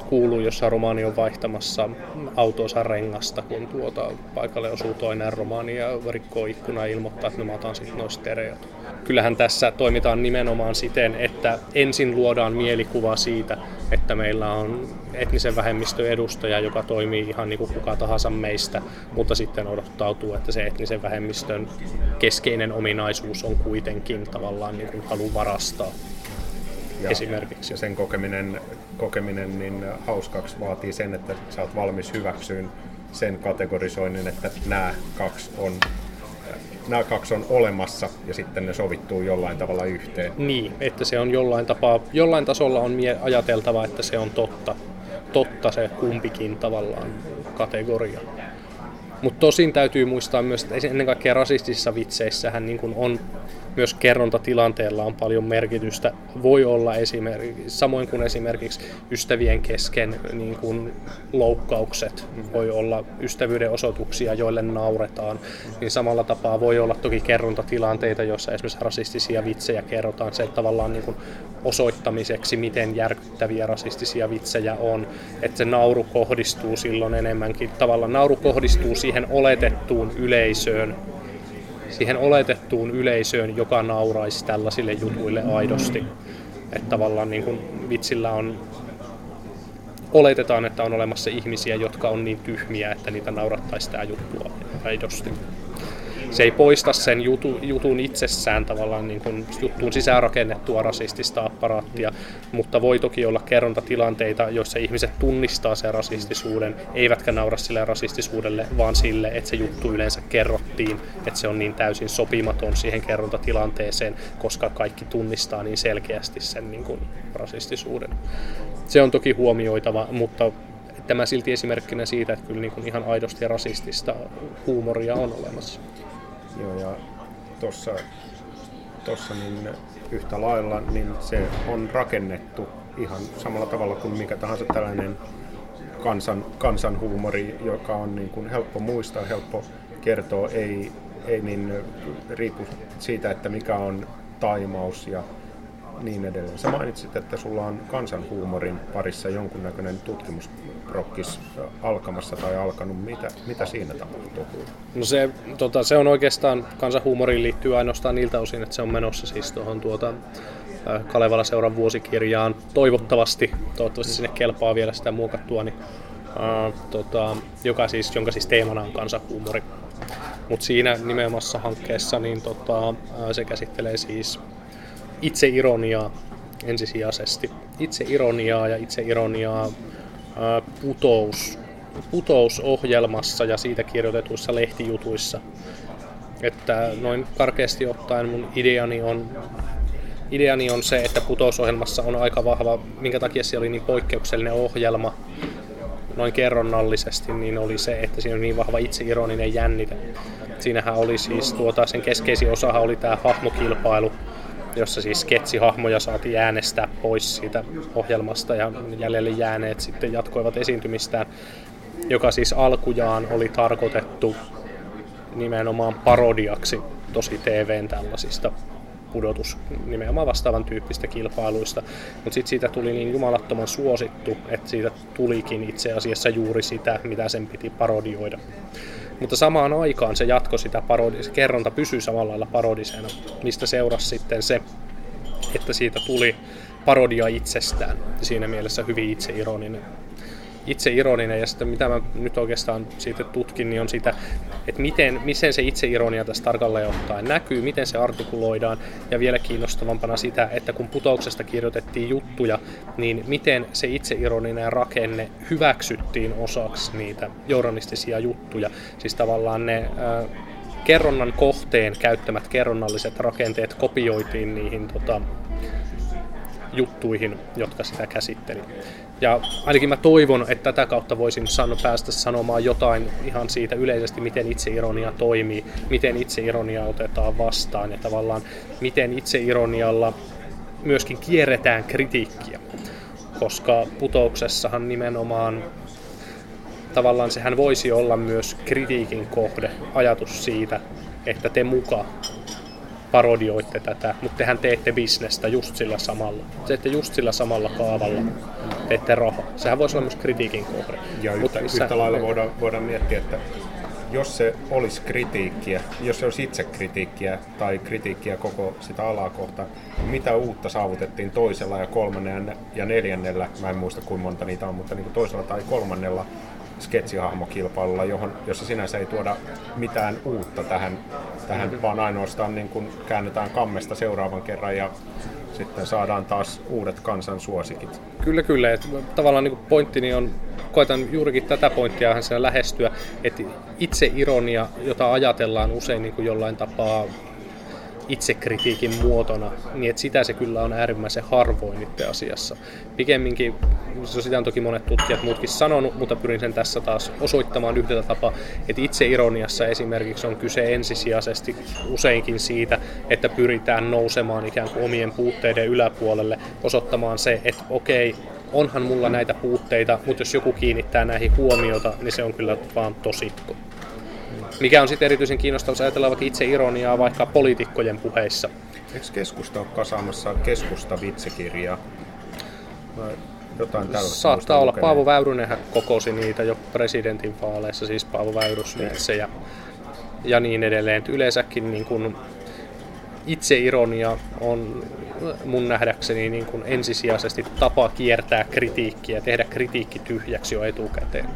kuuluu, jossa romaani on vaihtamassa autonsa rengasta, kun tuota paikalle osuu toinen romaani ja rikkoo ikkuna ja ilmoittaa, että no mä otan sitten noin stereot. Kyllähän tässä toimitaan nimenomaan siten, että ensin luodaan mielikuva siitä, että meillä on etnisen vähemmistön edustaja, joka toimii ihan niin kuin kuka tahansa meistä, mutta sitten odottautuu, että se etnisen vähemmistön keskeinen ominaisuus on kuitenkin tavallaan niin kuin halu varastaa ja, esimerkiksi. Ja sen kokeminen, kokeminen niin hauskaksi vaatii sen, että sä oot valmis hyväksyyn sen kategorisoinnin, että nämä kaksi on nämä kaksi on olemassa ja sitten ne sovittuu jollain tavalla yhteen. Niin, että se on jollain tapaa, jollain tasolla on ajateltava, että se on totta. Totta se kumpikin tavallaan kategoria. Mutta tosin täytyy muistaa myös, että ennen kaikkea rasistisissa vitseissähän niin kun on myös kerrontatilanteella on paljon merkitystä. Voi olla esimerkiksi, samoin kuin esimerkiksi ystävien kesken niin kuin loukkaukset, voi olla ystävyyden osoituksia, joille nauretaan, niin samalla tapaa voi olla toki kerrontatilanteita, joissa esimerkiksi rasistisia vitsejä kerrotaan. Sen tavallaan niin kuin osoittamiseksi, miten järkyttäviä rasistisia vitsejä on, että se nauru kohdistuu silloin enemmänkin, tavallaan nauru kohdistuu siihen oletettuun yleisöön, siihen oletettuun yleisöön, joka nauraisi tällaisille jutuille aidosti. Että tavallaan niin kuin vitsillä on, oletetaan, että on olemassa ihmisiä, jotka on niin tyhmiä, että niitä naurattaisi tämä juttua aidosti se ei poista sen jutu, jutun itsessään tavallaan niin kuin juttuun sisäänrakennettua rasistista apparaattia, mutta voi toki olla kerrontatilanteita, joissa ihmiset tunnistaa sen rasistisuuden, eivätkä naura sille rasistisuudelle, vaan sille, että se juttu yleensä kerrottiin, että se on niin täysin sopimaton siihen kerrontatilanteeseen, koska kaikki tunnistaa niin selkeästi sen niin kuin rasistisuuden. Se on toki huomioitava, mutta tämä silti esimerkkinä siitä, että kyllä niin kuin ihan aidosti rasistista huumoria on olemassa. Joo, ja tuossa tossa niin yhtä lailla niin se on rakennettu ihan samalla tavalla kuin mikä tahansa tällainen kansan, kansanhuumori, joka on niin kuin helppo muistaa, helppo kertoa, ei, ei niin riipu siitä, että mikä on taimaus ja niin edelleen. Sä mainitsit, että sulla on kansanhuumorin parissa jonkunnäköinen tutkimusprokkis alkamassa tai alkanut. Mitä, mitä siinä tapahtuu? No se, tota, se on oikeastaan, kansanhuumoriin liittyy ainoastaan niiltä osin, että se on menossa siis tuohon tuota, Kalevala seuran vuosikirjaan toivottavasti, toivottavasti sinne kelpaa vielä sitä muokattua, niin, ää, tota, joka siis, jonka siis teemana on kansanhuumori. Mutta siinä nimenomaisessa hankkeessa niin tota, se käsittelee siis itseironiaa ensisijaisesti. Itseironiaa ja itseironiaa putous, putousohjelmassa ja siitä kirjoitetuissa lehtijutuissa. Että noin karkeasti ottaen mun ideani on, ideani on se, että putousohjelmassa on aika vahva, minkä takia se oli niin poikkeuksellinen ohjelma, noin kerronnallisesti, niin oli se, että siinä oli niin vahva itseironinen jännite. Siinähän oli siis, tuota, sen keskeisin osahan oli tämä hahmokilpailu, jossa siis sketsihahmoja saatiin äänestää pois siitä ohjelmasta ja jäljelle jääneet sitten jatkoivat esiintymistään, joka siis alkujaan oli tarkoitettu nimenomaan parodiaksi tosi TVn tällaisista pudotus nimenomaan vastaavan tyyppistä kilpailuista. Mutta sitten siitä tuli niin jumalattoman suosittu, että siitä tulikin itse asiassa juuri sitä, mitä sen piti parodioida. Mutta samaan aikaan se jatko sitä parodi- se kerronta pysyi samalla lailla parodisena, mistä seurasi sitten se, että siitä tuli parodia itsestään. Siinä mielessä hyvin itseironinen itse ironinen ja sitten mitä mä nyt oikeastaan siitä tutkin, niin on sitä, että miten, miten se itse ironia tässä tarkalleen ottaen näkyy, miten se artikuloidaan ja vielä kiinnostavampana sitä, että kun putouksesta kirjoitettiin juttuja, niin miten se itse ironinen rakenne hyväksyttiin osaksi niitä journalistisia juttuja. Siis tavallaan ne äh, kerronnan kohteen käyttämät kerronnalliset rakenteet kopioitiin niihin tota, juttuihin, jotka sitä käsitteli. Ja ainakin mä toivon, että tätä kautta voisin sano, päästä sanomaan jotain ihan siitä yleisesti, miten itseironia toimii, miten itseironia otetaan vastaan ja tavallaan miten itseironialla myöskin kierretään kritiikkiä. Koska putouksessahan nimenomaan tavallaan sehän voisi olla myös kritiikin kohde, ajatus siitä, että te muka parodioitte tätä, mutta tehän teette bisnestä just sillä samalla. Teette just sillä samalla kaavalla, teette rahaa. Sehän voisi olla myös kritiikin kohde. Ja yhtä, missä, yhtä lailla voidaan, voidaan miettiä, että jos se olisi kritiikkiä, jos se olisi itse kritiikkiä tai kritiikkiä koko sitä alaa kohtaan, niin mitä uutta saavutettiin toisella ja kolmannella ja neljännellä, mä en muista kuinka monta niitä on, mutta niin kuin toisella tai kolmannella sketsihahmokilpailulla, johon, jossa sinänsä ei tuoda mitään uutta tähän, tähän mm-hmm. vaan ainoastaan niin kuin käännetään kammesta seuraavan kerran ja sitten saadaan taas uudet kansan suosikit. Kyllä, kyllä. Et tavallaan niin pointtini on, koitan juurikin tätä pointtia siinä lähestyä, että itse ironia, jota ajatellaan usein niin kuin jollain tapaa itsekritiikin muotona, niin että sitä se kyllä on äärimmäisen harvoin itse asiassa. Pikemminkin, sitä on toki monet tutkijat muutkin sanonut, mutta pyrin sen tässä taas osoittamaan yhdellä tapaa, että itse ironiassa esimerkiksi on kyse ensisijaisesti useinkin siitä, että pyritään nousemaan ikään kuin omien puutteiden yläpuolelle, osoittamaan se, että okei, onhan mulla näitä puutteita, mutta jos joku kiinnittää näihin huomiota, niin se on kyllä vaan tosikko. Mikä on sitten erityisen kiinnostavaa, jos ajatellaan vaikka itse ironiaa vaikka poliitikkojen puheissa. Eikö keskusta ole kasaamassa keskusta-vitsikirjaa? Jotain tällaista Saattaa olla. Lukeneen. Paavo Väyrynen kokosi niitä jo presidentin vaaleissa, siis Paavo Väyrysvitsejä ja niin edelleen. Yleensäkin niin kun ironia on mun nähdäkseni niin kun ensisijaisesti tapa kiertää kritiikkiä, tehdä kritiikki tyhjäksi jo etukäteen.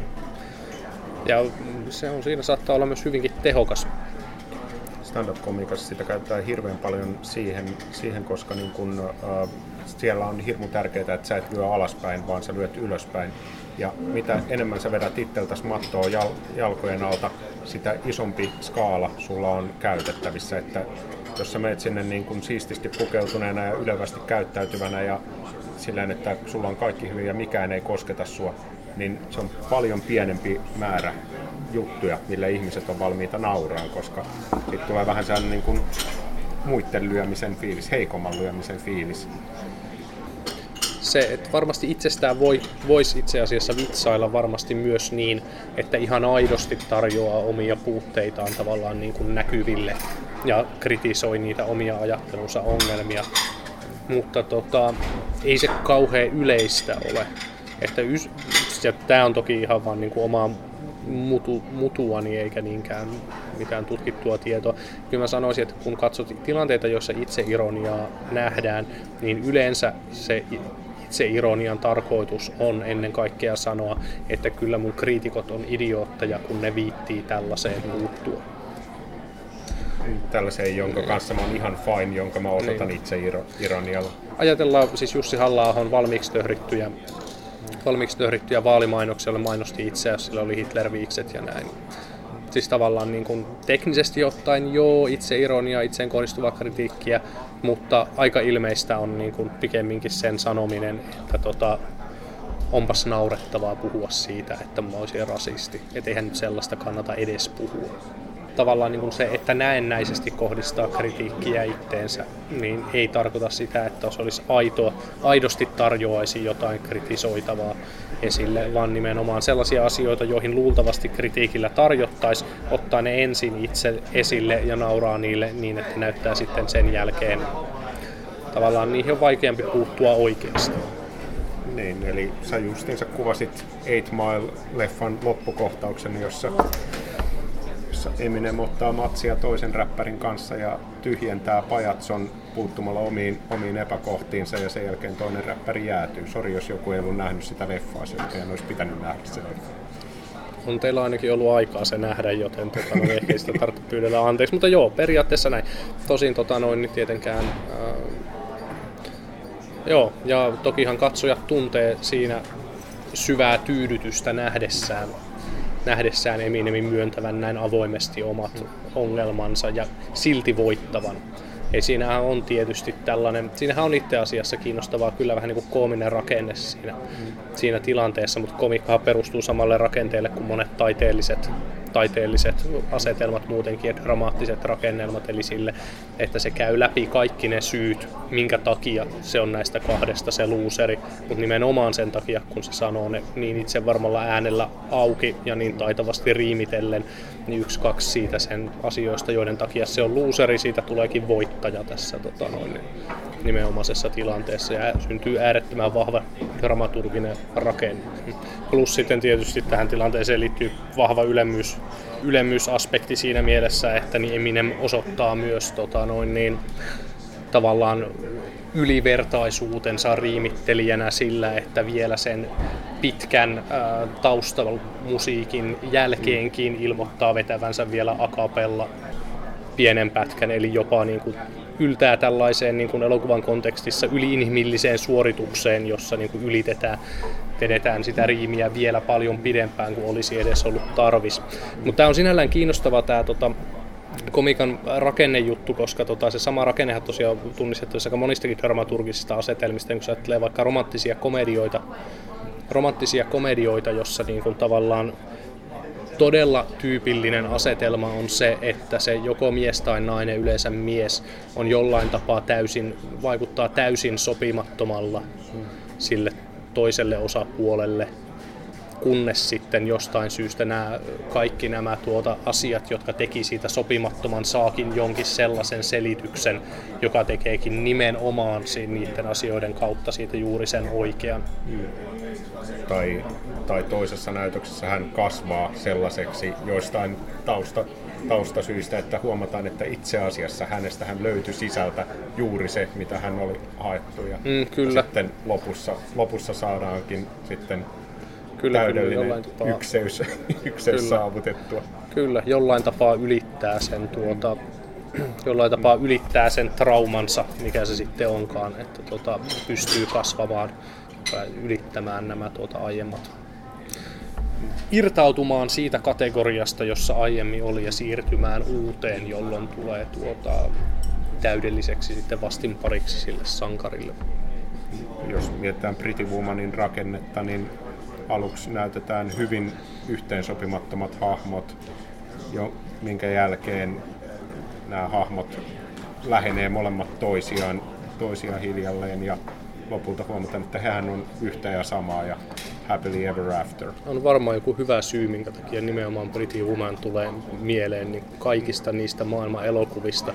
Ja se on siinä saattaa olla myös hyvinkin tehokas. Stand-up-komikassa sitä käyttää hirveän paljon siihen, siihen koska niin kun, äh, siellä on hirmu tärkeää, että sä et lyö alaspäin, vaan sä lyöt ylöspäin. Ja mitä enemmän sä vedät itseltäsi mattoa jal- jalkojen alta, sitä isompi skaala sulla on käytettävissä. Että jos sä menet sinne niin kun siististi pukeutuneena ja ylevästi käyttäytyvänä ja sillä että sulla on kaikki hyvin ja mikään ei kosketa sua, niin se on paljon pienempi määrä juttuja, millä ihmiset on valmiita nauraan, koska sitten tulee vähän sellainen niin kuin muiden lyömisen fiilis, heikomman lyömisen fiilis. Se, että varmasti itsestään voi, voisi itse asiassa vitsailla varmasti myös niin, että ihan aidosti tarjoaa omia puutteitaan tavallaan niin kuin näkyville ja kritisoi niitä omia ajattelunsa ongelmia. Mutta tota, ei se kauhean yleistä ole. Että ys- tämä on toki ihan vaan niin kuin omaa mutu, mutuani eikä niinkään mitään tutkittua tietoa. Kyllä mä sanoisin, että kun katsot tilanteita, joissa itse ironiaa nähdään, niin yleensä se itse ironian tarkoitus on ennen kaikkea sanoa, että kyllä mun kriitikot on idiootteja, kun ne viittii tällaiseen muuttua. Tällaiseen, jonka kanssa mä oon ihan fine, jonka mä osoitan niin. itse ironialla. Ajatellaan siis Jussi halla valmiiksi töhrittyjä valmiiksi töhrittyjä vaalimainoksia, mainosti itseään, sillä oli Hitler-viikset ja näin. Siis tavallaan niin kuin teknisesti ottaen joo, itse ironia, itseen kohdistuvaa kritiikkiä, mutta aika ilmeistä on niin kuin pikemminkin sen sanominen, että tota, onpas naurettavaa puhua siitä, että mä olisin rasisti. Että eihän nyt sellaista kannata edes puhua tavallaan niin kuin se, että näennäisesti kohdistaa kritiikkiä itteensä, niin ei tarkoita sitä, että se olisi aito, aidosti tarjoaisi jotain kritisoitavaa esille, vaan nimenomaan sellaisia asioita, joihin luultavasti kritiikillä tarjottaisi, ottaa ne ensin itse esille ja nauraa niille niin, että näyttää sitten sen jälkeen tavallaan niihin on vaikeampi puuttua oikeasti. Niin, eli sä justiinsa kuvasit 8 Mile-leffan loppukohtauksen, jossa jossa Eminem ottaa matsia toisen räppärin kanssa ja tyhjentää Pajatson puuttumalla omiin, omiin epäkohtiinsa ja sen jälkeen toinen räppäri jäätyy. Sori, jos joku ei ollut nähnyt sitä leffaa, se ei olisi pitänyt nähdä se. On teillä ainakin ollut aikaa se nähdä, joten tota, no, ehkä sitä tarvitse pyydellä anteeksi. Mutta joo, periaatteessa näin. Tosin tota, noin, niin tietenkään... Ää, joo, ja tokihan katsojat tuntee siinä syvää tyydytystä nähdessään nähdessään Eminemin myöntävän näin avoimesti omat ongelmansa ja silti voittavan. Ei siinähän on tietysti tällainen, siinähän on itse asiassa kiinnostavaa kyllä vähän niin kuin koominen rakenne siinä, mm. siinä tilanteessa, mutta komikkahan perustuu samalle rakenteelle kuin monet taiteelliset taiteelliset asetelmat muutenkin ja dramaattiset rakennelmat, eli sille, että se käy läpi kaikki ne syyt, minkä takia se on näistä kahdesta se luuseri, mutta nimenomaan sen takia, kun se sanoo ne niin itse varmalla äänellä auki ja niin taitavasti riimitellen, niin yksi, kaksi siitä sen asioista, joiden takia se on luuseri, siitä tuleekin voittaja tässä tota noin, nimenomaisessa tilanteessa ja syntyy äärettömän vahva dramaturginen rakenne. Plus sitten tietysti tähän tilanteeseen liittyy vahva ylemmyys, ylemmyysaspekti siinä mielessä, että niin Eminem osoittaa myös tota noin niin, tavallaan ylivertaisuutensa riimittelijänä sillä, että vielä sen pitkän äh, taustamusiikin jälkeenkin ilmoittaa vetävänsä vielä akapella pienen pätkän, eli jopa niin kuin yltää tällaiseen niin kuin elokuvan kontekstissa yliinhimilliseen suoritukseen, jossa niin kuin ylitetään vedetään sitä riimiä vielä paljon pidempään kuin olisi edes ollut tarvis. Mutta tämä on sinällään kiinnostava tämä tota, komikan rakennejuttu, koska tota, se sama rakennehan tosiaan tunnistettu aika monistakin dramaturgisista asetelmista, kun ajattelee vaikka romanttisia komedioita, romanttisia komedioita, jossa niin kuin tavallaan todella tyypillinen asetelma on se, että se joko mies tai nainen, yleensä mies, on jollain tapaa täysin, vaikuttaa täysin sopimattomalla sille toiselle osapuolelle, kunnes sitten jostain syystä nämä, kaikki nämä tuota asiat, jotka teki siitä sopimattoman, saakin jonkin sellaisen selityksen, joka tekeekin nimenomaan niiden asioiden kautta siitä juuri sen oikean. Mm. Tai, tai toisessa näytöksessä hän kasvaa sellaiseksi joistain tausta, taustasyistä, että huomataan, että itse asiassa hänestä hän löytyi sisältä juuri se, mitä hän oli haettu. Ja, mm, kyllä. ja sitten lopussa, lopussa saadaankin sitten kyllä, täydellinen kyllä, tapaa, ykseys, *laughs* ykseys kyllä, saavutettua. Kyllä, jollain tapaa ylittää sen tuota, *clears throat* jollain tapaa ylittää sen traumansa, mikä se sitten onkaan, että tuota, pystyy kasvamaan ja ylittämään nämä tuota aiemmat irtautumaan siitä kategoriasta, jossa aiemmin oli, ja siirtymään uuteen, jolloin tulee tuota, täydelliseksi sitten vastinpariksi sille sankarille. Jos mietitään Pretty Womanin rakennetta, niin aluksi näytetään hyvin yhteensopimattomat hahmot, jo, minkä jälkeen nämä hahmot lähenee molemmat toisiaan, toisiaan hiljalleen ja lopulta huomataan, että hän on yhtä ja samaa ja happily ever after. On varmaan joku hyvä syy, minkä takia nimenomaan Pretty Woman tulee mieleen niin kaikista niistä maailman elokuvista,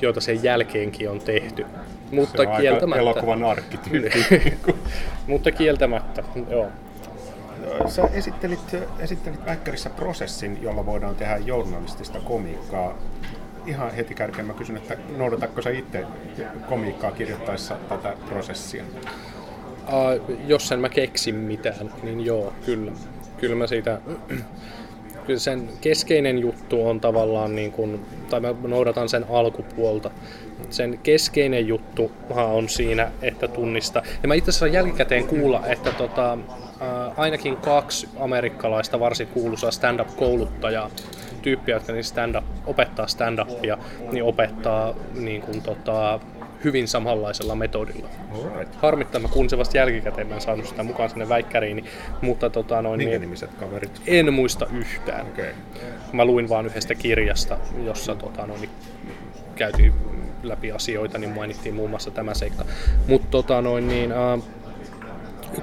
joita sen jälkeenkin on tehty. Mutta se on kieltämättä. elokuvan arkkityyppi. *laughs* Mutta kieltämättä, joo. Sä esittelit, esittelit Äkkärissä prosessin, jolla voidaan tehdä journalistista komiikkaa. Ihan heti kärkeen mä kysyn, että noudatatko sä itse komiikkaa kirjoittaessa tätä prosessia? Uh, jos en mä keksin mitään, niin joo, kyllä. Kyllä mä siitä kyllä sen keskeinen juttu on tavallaan, niin kuin, tai mä noudatan sen alkupuolta. Sen keskeinen juttu on siinä, että tunnista. Ja mä itse asiassa jälkikäteen kuulla, että tota, ää, ainakin kaksi amerikkalaista varsin kuuluisaa stand-up-kouluttajaa, tyyppiä, jotka niin stand-up, opettaa stand-upia, niin opettaa niin kuin, tota, hyvin samanlaisella metodilla. Alright. Harmittaa, kun se vasta jälkikäteen mä en saanut sitä mukaan sinne väikkäriin, mutta tota noin... Minkä niin, nimiset kaverit? En muista yhtään. Okay. Mä luin vaan yhdestä kirjasta, jossa tota noin, käytiin läpi asioita, niin mainittiin muun muassa tämä seikka. Mutta tota noin niin... Uh,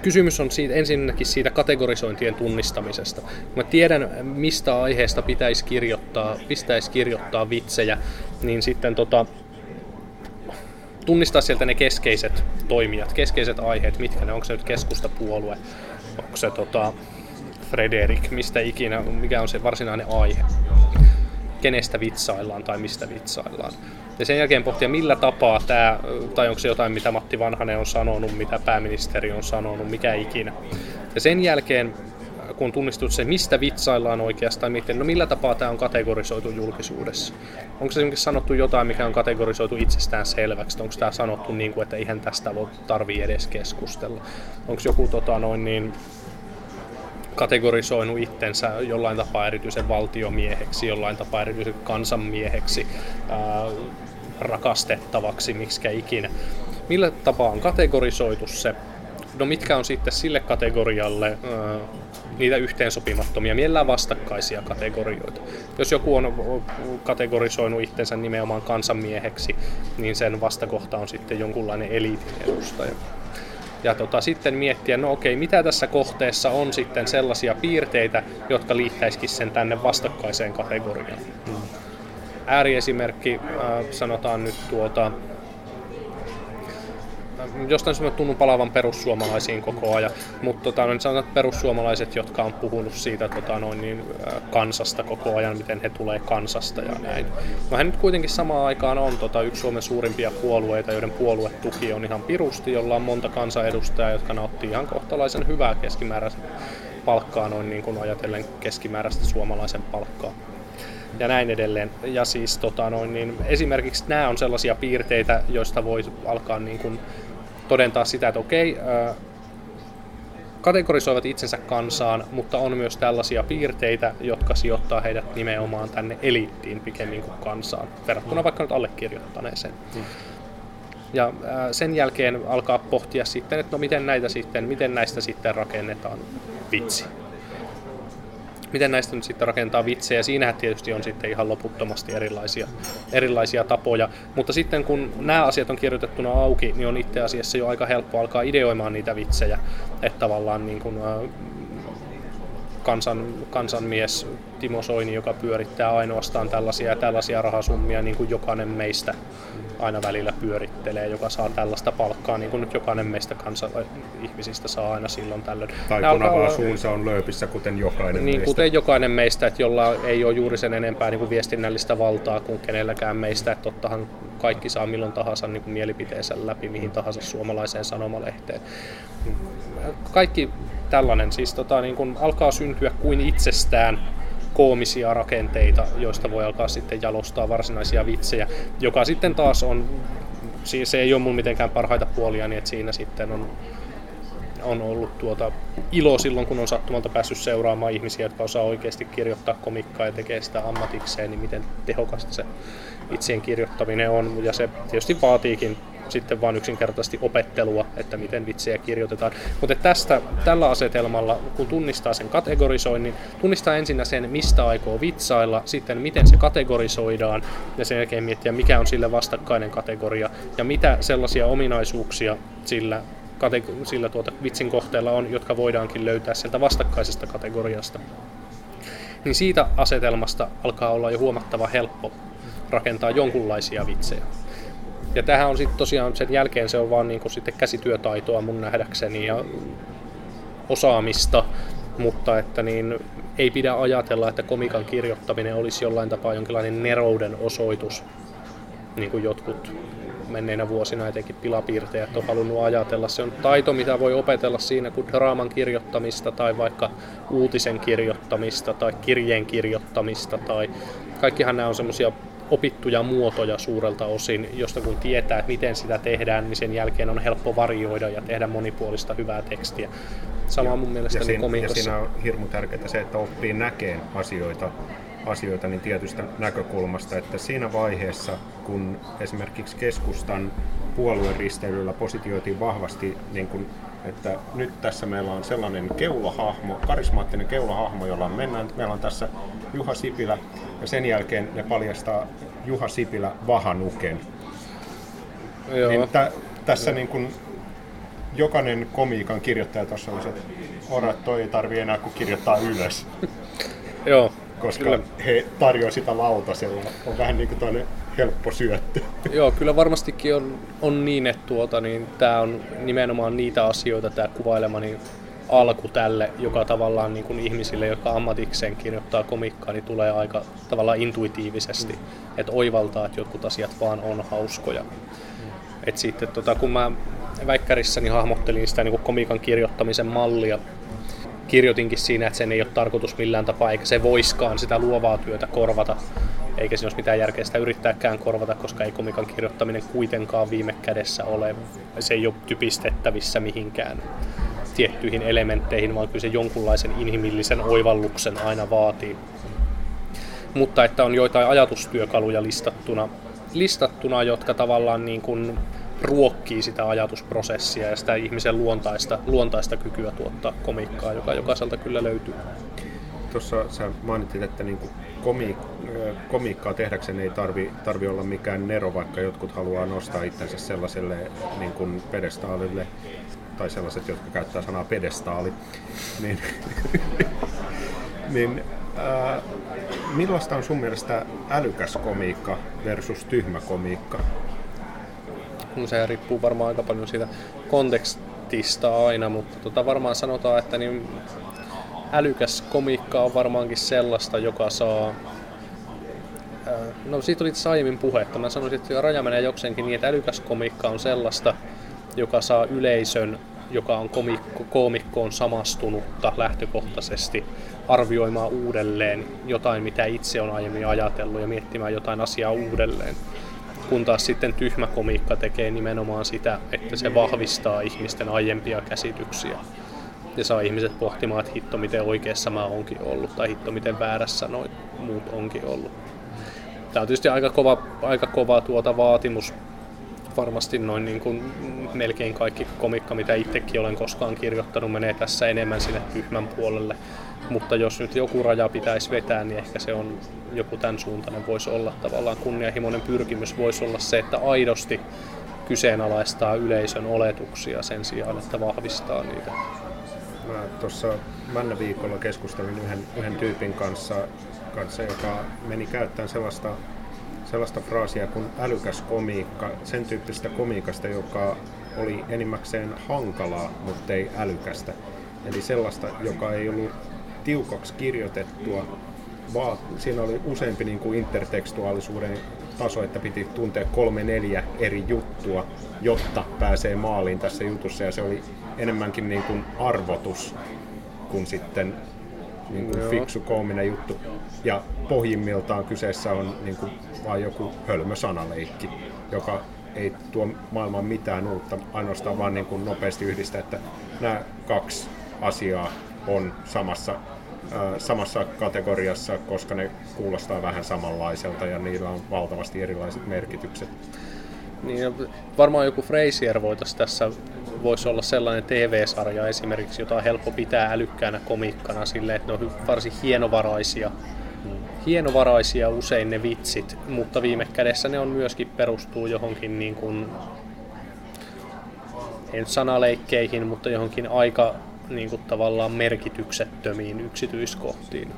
kysymys on siitä, ensinnäkin siitä kategorisointien tunnistamisesta. Mä tiedän, mistä aiheesta pitäisi kirjoittaa, pitäisi kirjoittaa vitsejä, niin sitten tota, tunnistaa sieltä ne keskeiset toimijat, keskeiset aiheet, mitkä ne, onko se nyt keskustapuolue, onko se tota, Frederik, mistä ikinä, mikä on se varsinainen aihe. kenestä vitsaillaan tai mistä vitsaillaan. Ja sen jälkeen pohtia, millä tapaa tämä, tai onko se jotain, mitä Matti Vanhanen on sanonut, mitä pääministeri on sanonut, mikä ikinä. Ja sen jälkeen kun tunnistut se, mistä vitsaillaan oikeastaan, miten, no millä tapaa tämä on kategorisoitu julkisuudessa. Onko se esimerkiksi sanottu jotain, mikä on kategorisoitu itsestään selväksi, onko tämä sanottu niin kuin, että eihän tästä voi tarvii edes keskustella. Onko joku tota, noin niin, kategorisoinut itsensä jollain tapaa erityisen valtiomieheksi, jollain tapaa erityisen kansanmieheksi, ää, rakastettavaksi, miksikä ikinä. Millä tapaa on kategorisoitu se? No mitkä on sitten sille kategorialle niitä yhteensopimattomia, mielellään vastakkaisia kategorioita. Jos joku on kategorisoinut itsensä nimenomaan kansanmieheksi, niin sen vastakohta on sitten jonkunlainen eliitin edustaja. Ja tota, sitten miettiä, no okei, mitä tässä kohteessa on sitten sellaisia piirteitä, jotka liittäisikin sen tänne vastakkaiseen kategoriaan. Ääriesimerkki, äh, sanotaan nyt tuota, jostain syystä tunnun palavan perussuomalaisiin koko ajan, mutta tota, noin sanotaan, että perussuomalaiset, jotka on puhunut siitä tota, noin, niin, kansasta koko ajan, miten he tulee kansasta ja näin. No he nyt kuitenkin samaan aikaan on tota, yksi Suomen suurimpia puolueita, joiden puoluetuki on ihan pirusti, jolla on monta kansanedustajaa, jotka nauttii ihan kohtalaisen hyvää keskimääräistä palkkaa noin niin kuin ajatellen keskimääräistä suomalaisen palkkaa ja näin edelleen. Ja siis tota, noin, niin esimerkiksi nämä on sellaisia piirteitä, joista voi alkaa niin kuin, todentaa sitä, että okei, kategorisoivat itsensä kansaan, mutta on myös tällaisia piirteitä, jotka sijoittaa heidät nimenomaan tänne eliittiin pikemmin kuin kansaan, verrattuna mm. vaikka nyt allekirjoittaneeseen. Mm. Ja sen jälkeen alkaa pohtia sitten, että no miten, näitä sitten, miten näistä sitten rakennetaan vitsi miten näistä nyt sitten rakentaa vitsejä. Siinähän tietysti on sitten ihan loputtomasti erilaisia, erilaisia tapoja. Mutta sitten kun nämä asiat on kirjoitettuna auki, niin on itse asiassa jo aika helppo alkaa ideoimaan niitä vitsejä. Että tavallaan niin kuin, kansan, kansanmies Timo Soini, joka pyörittää ainoastaan tällaisia ja tällaisia rahasummia, niin kuin jokainen meistä aina välillä pyörittelee, joka saa tällaista palkkaa, niin kuin nyt jokainen meistä kansa ihmisistä saa aina silloin tällöin. Tai kun avaa suunsa on lööpissä, kuten jokainen niin, meistä. kuten jokainen meistä, että jolla ei ole juuri sen enempää niin kuin viestinnällistä valtaa kuin kenelläkään meistä, että tottahan kaikki saa milloin tahansa niin kuin mielipiteensä läpi mihin tahansa suomalaiseen sanomalehteen. Kaikki tällainen siis tota, niin kuin alkaa syntyä kuin itsestään koomisia rakenteita, joista voi alkaa sitten jalostaa varsinaisia vitsejä, joka sitten taas on, se ei ole mun mitenkään parhaita puolia, niin että siinä sitten on, on ollut tuota ilo silloin, kun on sattumalta päässyt seuraamaan ihmisiä, jotka osaa oikeasti kirjoittaa komikkaa ja tekee sitä ammatikseen, niin miten tehokasta se itsien kirjoittaminen on. Ja se tietysti vaatiikin sitten vain yksinkertaisesti opettelua, että miten vitsejä kirjoitetaan. Mutta tästä, tällä asetelmalla, kun tunnistaa sen kategorisoinnin, tunnistaa ensin sen, mistä aikoo vitsailla, sitten miten se kategorisoidaan, ja sen jälkeen miettiä, mikä on sille vastakkainen kategoria, ja mitä sellaisia ominaisuuksia sillä sillä tuota vitsin kohteella on, jotka voidaankin löytää sieltä vastakkaisesta kategoriasta. Niin siitä asetelmasta alkaa olla jo huomattava helppo rakentaa jonkunlaisia vitsejä. Ja tähän on sitten tosiaan sen jälkeen se on vaan niinku sitten käsityötaitoa mun nähdäkseni ja osaamista, mutta että niin ei pidä ajatella, että komikan kirjoittaminen olisi jollain tapaa jonkinlainen nerouden osoitus, niin kuin jotkut menneinä vuosina etenkin pilapiirtejät on halunnut ajatella. Se on taito, mitä voi opetella siinä kuin draaman kirjoittamista tai vaikka uutisen kirjoittamista tai kirjeen kirjoittamista tai kaikkihan nämä on semmoisia opittuja muotoja suurelta osin, josta kun tietää, että miten sitä tehdään, niin sen jälkeen on helppo varioida ja tehdä monipuolista hyvää tekstiä. Sama mun mielestä ja, siinä, ja siinä on hirmu tärkeää se, että oppii näkeen asioita, asioita niin tietystä näkökulmasta, että siinä vaiheessa, kun esimerkiksi keskustan puolueristeilyllä positioitiin vahvasti niin kuin että nyt tässä meillä on sellainen keulohahmo, karismaattinen keulohahmo, jolla mennään. Meillä on tässä Juha Sipilä ja sen jälkeen ne paljastaa Juha Sipilä Vahanuken. Joo. Niin tä, tässä niin kuin jokainen komiikan kirjoittaja tuossa on se, että ora, toi ei tarvi enää kuin kirjoittaa ylös. Joo, koska kyllä. he tarjoavat sitä lautasella. On vähän niin kuin helppo syöttö. *laughs* Joo, kyllä varmastikin on, on niin, että tuota, niin tämä on nimenomaan niitä asioita, tämä kuvailemani alku tälle, joka tavallaan niin kuin ihmisille, jotka ammatikseen kirjoittaa komikkaa, niin tulee aika tavallaan intuitiivisesti, mm. että oivaltaa, että jotkut asiat vaan on hauskoja. Mm. Et sitten tota, kun mä väikkärissäni hahmottelin sitä niin kuin komikan kirjoittamisen mallia, kirjoitinkin siinä, että sen ei ole tarkoitus millään tapaa, eikä se voiskaan sitä luovaa työtä korvata, eikä siinä olisi mitään järkeä sitä yrittääkään korvata, koska ei komikan kirjoittaminen kuitenkaan viime kädessä ole, se ei ole typistettävissä mihinkään tiettyihin elementteihin, vaan kyllä se jonkunlaisen inhimillisen oivalluksen aina vaatii. Mutta että on joitain ajatustyökaluja listattuna, listattuna jotka tavallaan niin kuin ruokkii sitä ajatusprosessia ja sitä ihmisen luontaista, luontaista kykyä tuottaa komiikkaa, joka jokaiselta kyllä löytyy. Tuossa sä mainitsit, että niin komi, komiikkaa tehdäkseen ei tarvi, tarvi olla mikään nero, vaikka jotkut haluaa nostaa itsensä sellaiselle niin kuin pedestaalille, tai sellaiset, jotka käyttää sanaa pedestaali, niin, *laughs* niin ää, millaista on sun mielestä älykäs komiikka versus tyhmä komiikka? No, se riippuu varmaan aika paljon siitä kontekstista aina, mutta tota varmaan sanotaan, että niin älykäs komiikka on varmaankin sellaista, joka saa No siitä oli itse aiemmin puhetta. Mä sanoisin, että raja menee jokseenkin niin, että älykäs komiikka on sellaista, joka saa yleisön, joka on komikko, koomikkoon samastunutta lähtökohtaisesti arvioimaan uudelleen jotain, mitä itse on aiemmin ajatellut ja miettimään jotain asiaa uudelleen. Kun taas sitten tyhmä komiikka tekee nimenomaan sitä, että se vahvistaa ihmisten aiempia käsityksiä ja saa ihmiset pohtimaan, että hitto miten oikeassa mä onkin ollut tai hitto miten väärässä noin muut onkin ollut. Tämä on tietysti aika kova, aika kova tuota vaatimus varmasti noin niin kuin melkein kaikki komikka, mitä itsekin olen koskaan kirjoittanut, menee tässä enemmän sinne tyhmän puolelle. Mutta jos nyt joku raja pitäisi vetää, niin ehkä se on joku tämän suuntainen voisi olla tavallaan kunnianhimoinen pyrkimys voisi olla se, että aidosti kyseenalaistaa yleisön oletuksia sen sijaan, että vahvistaa niitä. Mä tuossa männä viikolla keskustelin yhden, yhden tyypin kanssa, kanssa, joka meni käyttämään sellaista sellaista fraasia kuin älykäs komiikka, sen tyyppistä komiikasta, joka oli enimmäkseen hankalaa, mutta ei älykästä. Eli sellaista, joka ei ollut tiukaksi kirjoitettua, vaan siinä oli useampi niin kuin intertekstuaalisuuden taso, että piti tuntea kolme neljä eri juttua, jotta pääsee maaliin tässä jutussa. Ja se oli enemmänkin niin kuin arvotus kuin sitten niin kuin fiksu koominen juttu. Ja pohjimmiltaan kyseessä on niin kuin vain joku hölmö sanaleikki, joka ei tuo maailmaan mitään uutta, ainoastaan vaan niin kuin nopeasti yhdistää, että nämä kaksi asiaa on samassa, samassa kategoriassa, koska ne kuulostaa vähän samanlaiselta ja niillä on valtavasti erilaiset merkitykset. Niin, varmaan joku Frasier voitaisiin tässä, voisi olla sellainen TV-sarja esimerkiksi, jota on helppo pitää älykkäänä komikkana silleen, että ne on varsin hienovaraisia. Hienovaraisia usein ne vitsit, mutta viime kädessä ne on myöskin perustuu johonkin niin kuin, en sanaleikkeihin, mutta johonkin aika niin kuin tavallaan merkityksettömiin yksityiskohtiin.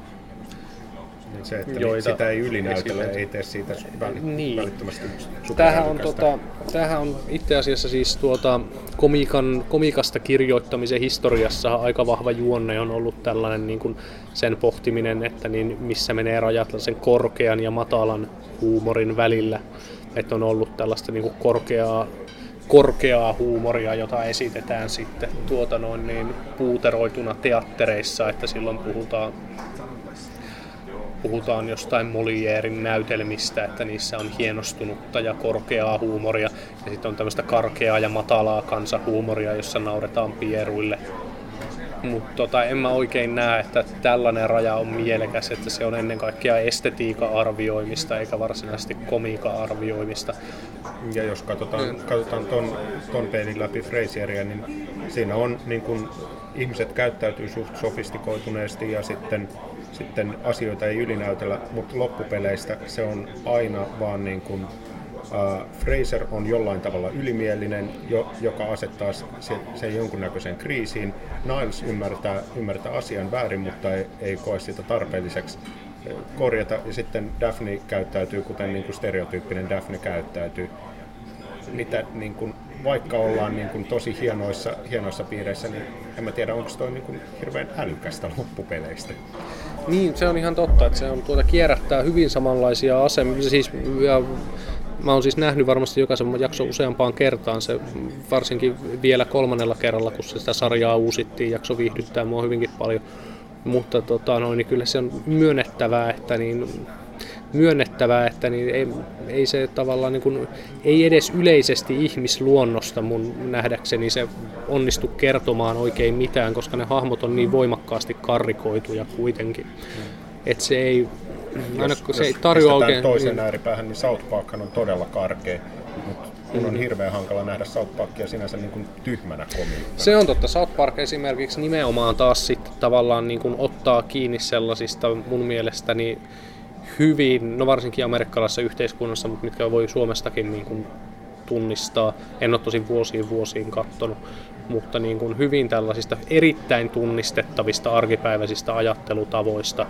Niin se, että joita sitä ei ylinäytellä, ei tee siitä niin. välittömästi tämähän on, tota, tämähän on itse asiassa siis tuota, komikan, komikasta kirjoittamisen historiassa aika vahva juonne on ollut tällainen niin kuin sen pohtiminen, että niin missä menee rajat sen korkean ja matalan huumorin välillä. Että on ollut tällaista niin kuin korkeaa korkeaa huumoria, jota esitetään sitten tuota noin niin puuteroituna teattereissa, että silloin puhutaan puhutaan jostain Molierin näytelmistä, että niissä on hienostunutta ja korkeaa huumoria, ja sitten on tämmöistä karkeaa ja matalaa kansahuumoria, jossa nauretaan pieruille. Mutta tota, en mä oikein näe, että tällainen raja on mielekäs, että se on ennen kaikkea estetiikan arvioimista eikä varsinaisesti komiikan arvioimista. Ja jos katsotaan, mm. katsotaan ton, ton peilin läpi Frasieria, niin siinä on niin kun, ihmiset käyttäytyy suht sofistikoituneesti ja sitten sitten asioita ei ylinäytellä, mutta loppupeleistä se on aina vaan niin kuin, uh, Fraser on jollain tavalla ylimielinen, jo, joka asettaa sen, sen jonkunnäköiseen kriisiin. Niles ymmärtää, ymmärtää asian väärin, mutta ei, ei koe sitä tarpeelliseksi korjata. Ja sitten Daphne käyttäytyy, kuten niin kuin stereotyyppinen Daphne käyttäytyy. Mitä niin kuin vaikka ollaan niin kuin tosi hienoissa, hienoissa piireissä, niin en mä tiedä, onko toi niin kuin hirveän älykästä loppupeleistä. Niin, se on ihan totta, että se on tuota kierrättää hyvin samanlaisia asemia. Siis, ja mä oon siis nähnyt varmasti jokaisen jakso useampaan kertaan. Se varsinkin vielä kolmannella kerralla, kun sitä sarjaa uusittiin, jakso viihdyttää mua hyvinkin paljon. Mutta tota, no, niin kyllä se on myönnettävää, että niin myönnettävää, että niin ei, ei se tavallaan niin kuin, ei edes yleisesti ihmisluonnosta mun nähdäkseni se onnistu kertomaan oikein mitään, koska ne hahmot on niin voimakkaasti karrikoituja kuitenkin. Että se ei, aina, jos, se ei tarjoa oikein... toisen niin, ääripäähän, niin South Park on todella karkea, mutta mun on mm. hirveän hankala nähdä South Parkia sinänsä niin kuin tyhmänä komiikkana. Se on totta. South Park esimerkiksi nimenomaan taas sitten tavallaan niin kuin ottaa kiinni sellaisista mun mielestäni hyvin, no varsinkin amerikkalaisessa yhteiskunnassa, mutta mitkä voi Suomestakin niin kuin tunnistaa. En ole tosi vuosiin vuosiin kattonut, mutta niin kuin hyvin tällaisista erittäin tunnistettavista arkipäiväisistä ajattelutavoista,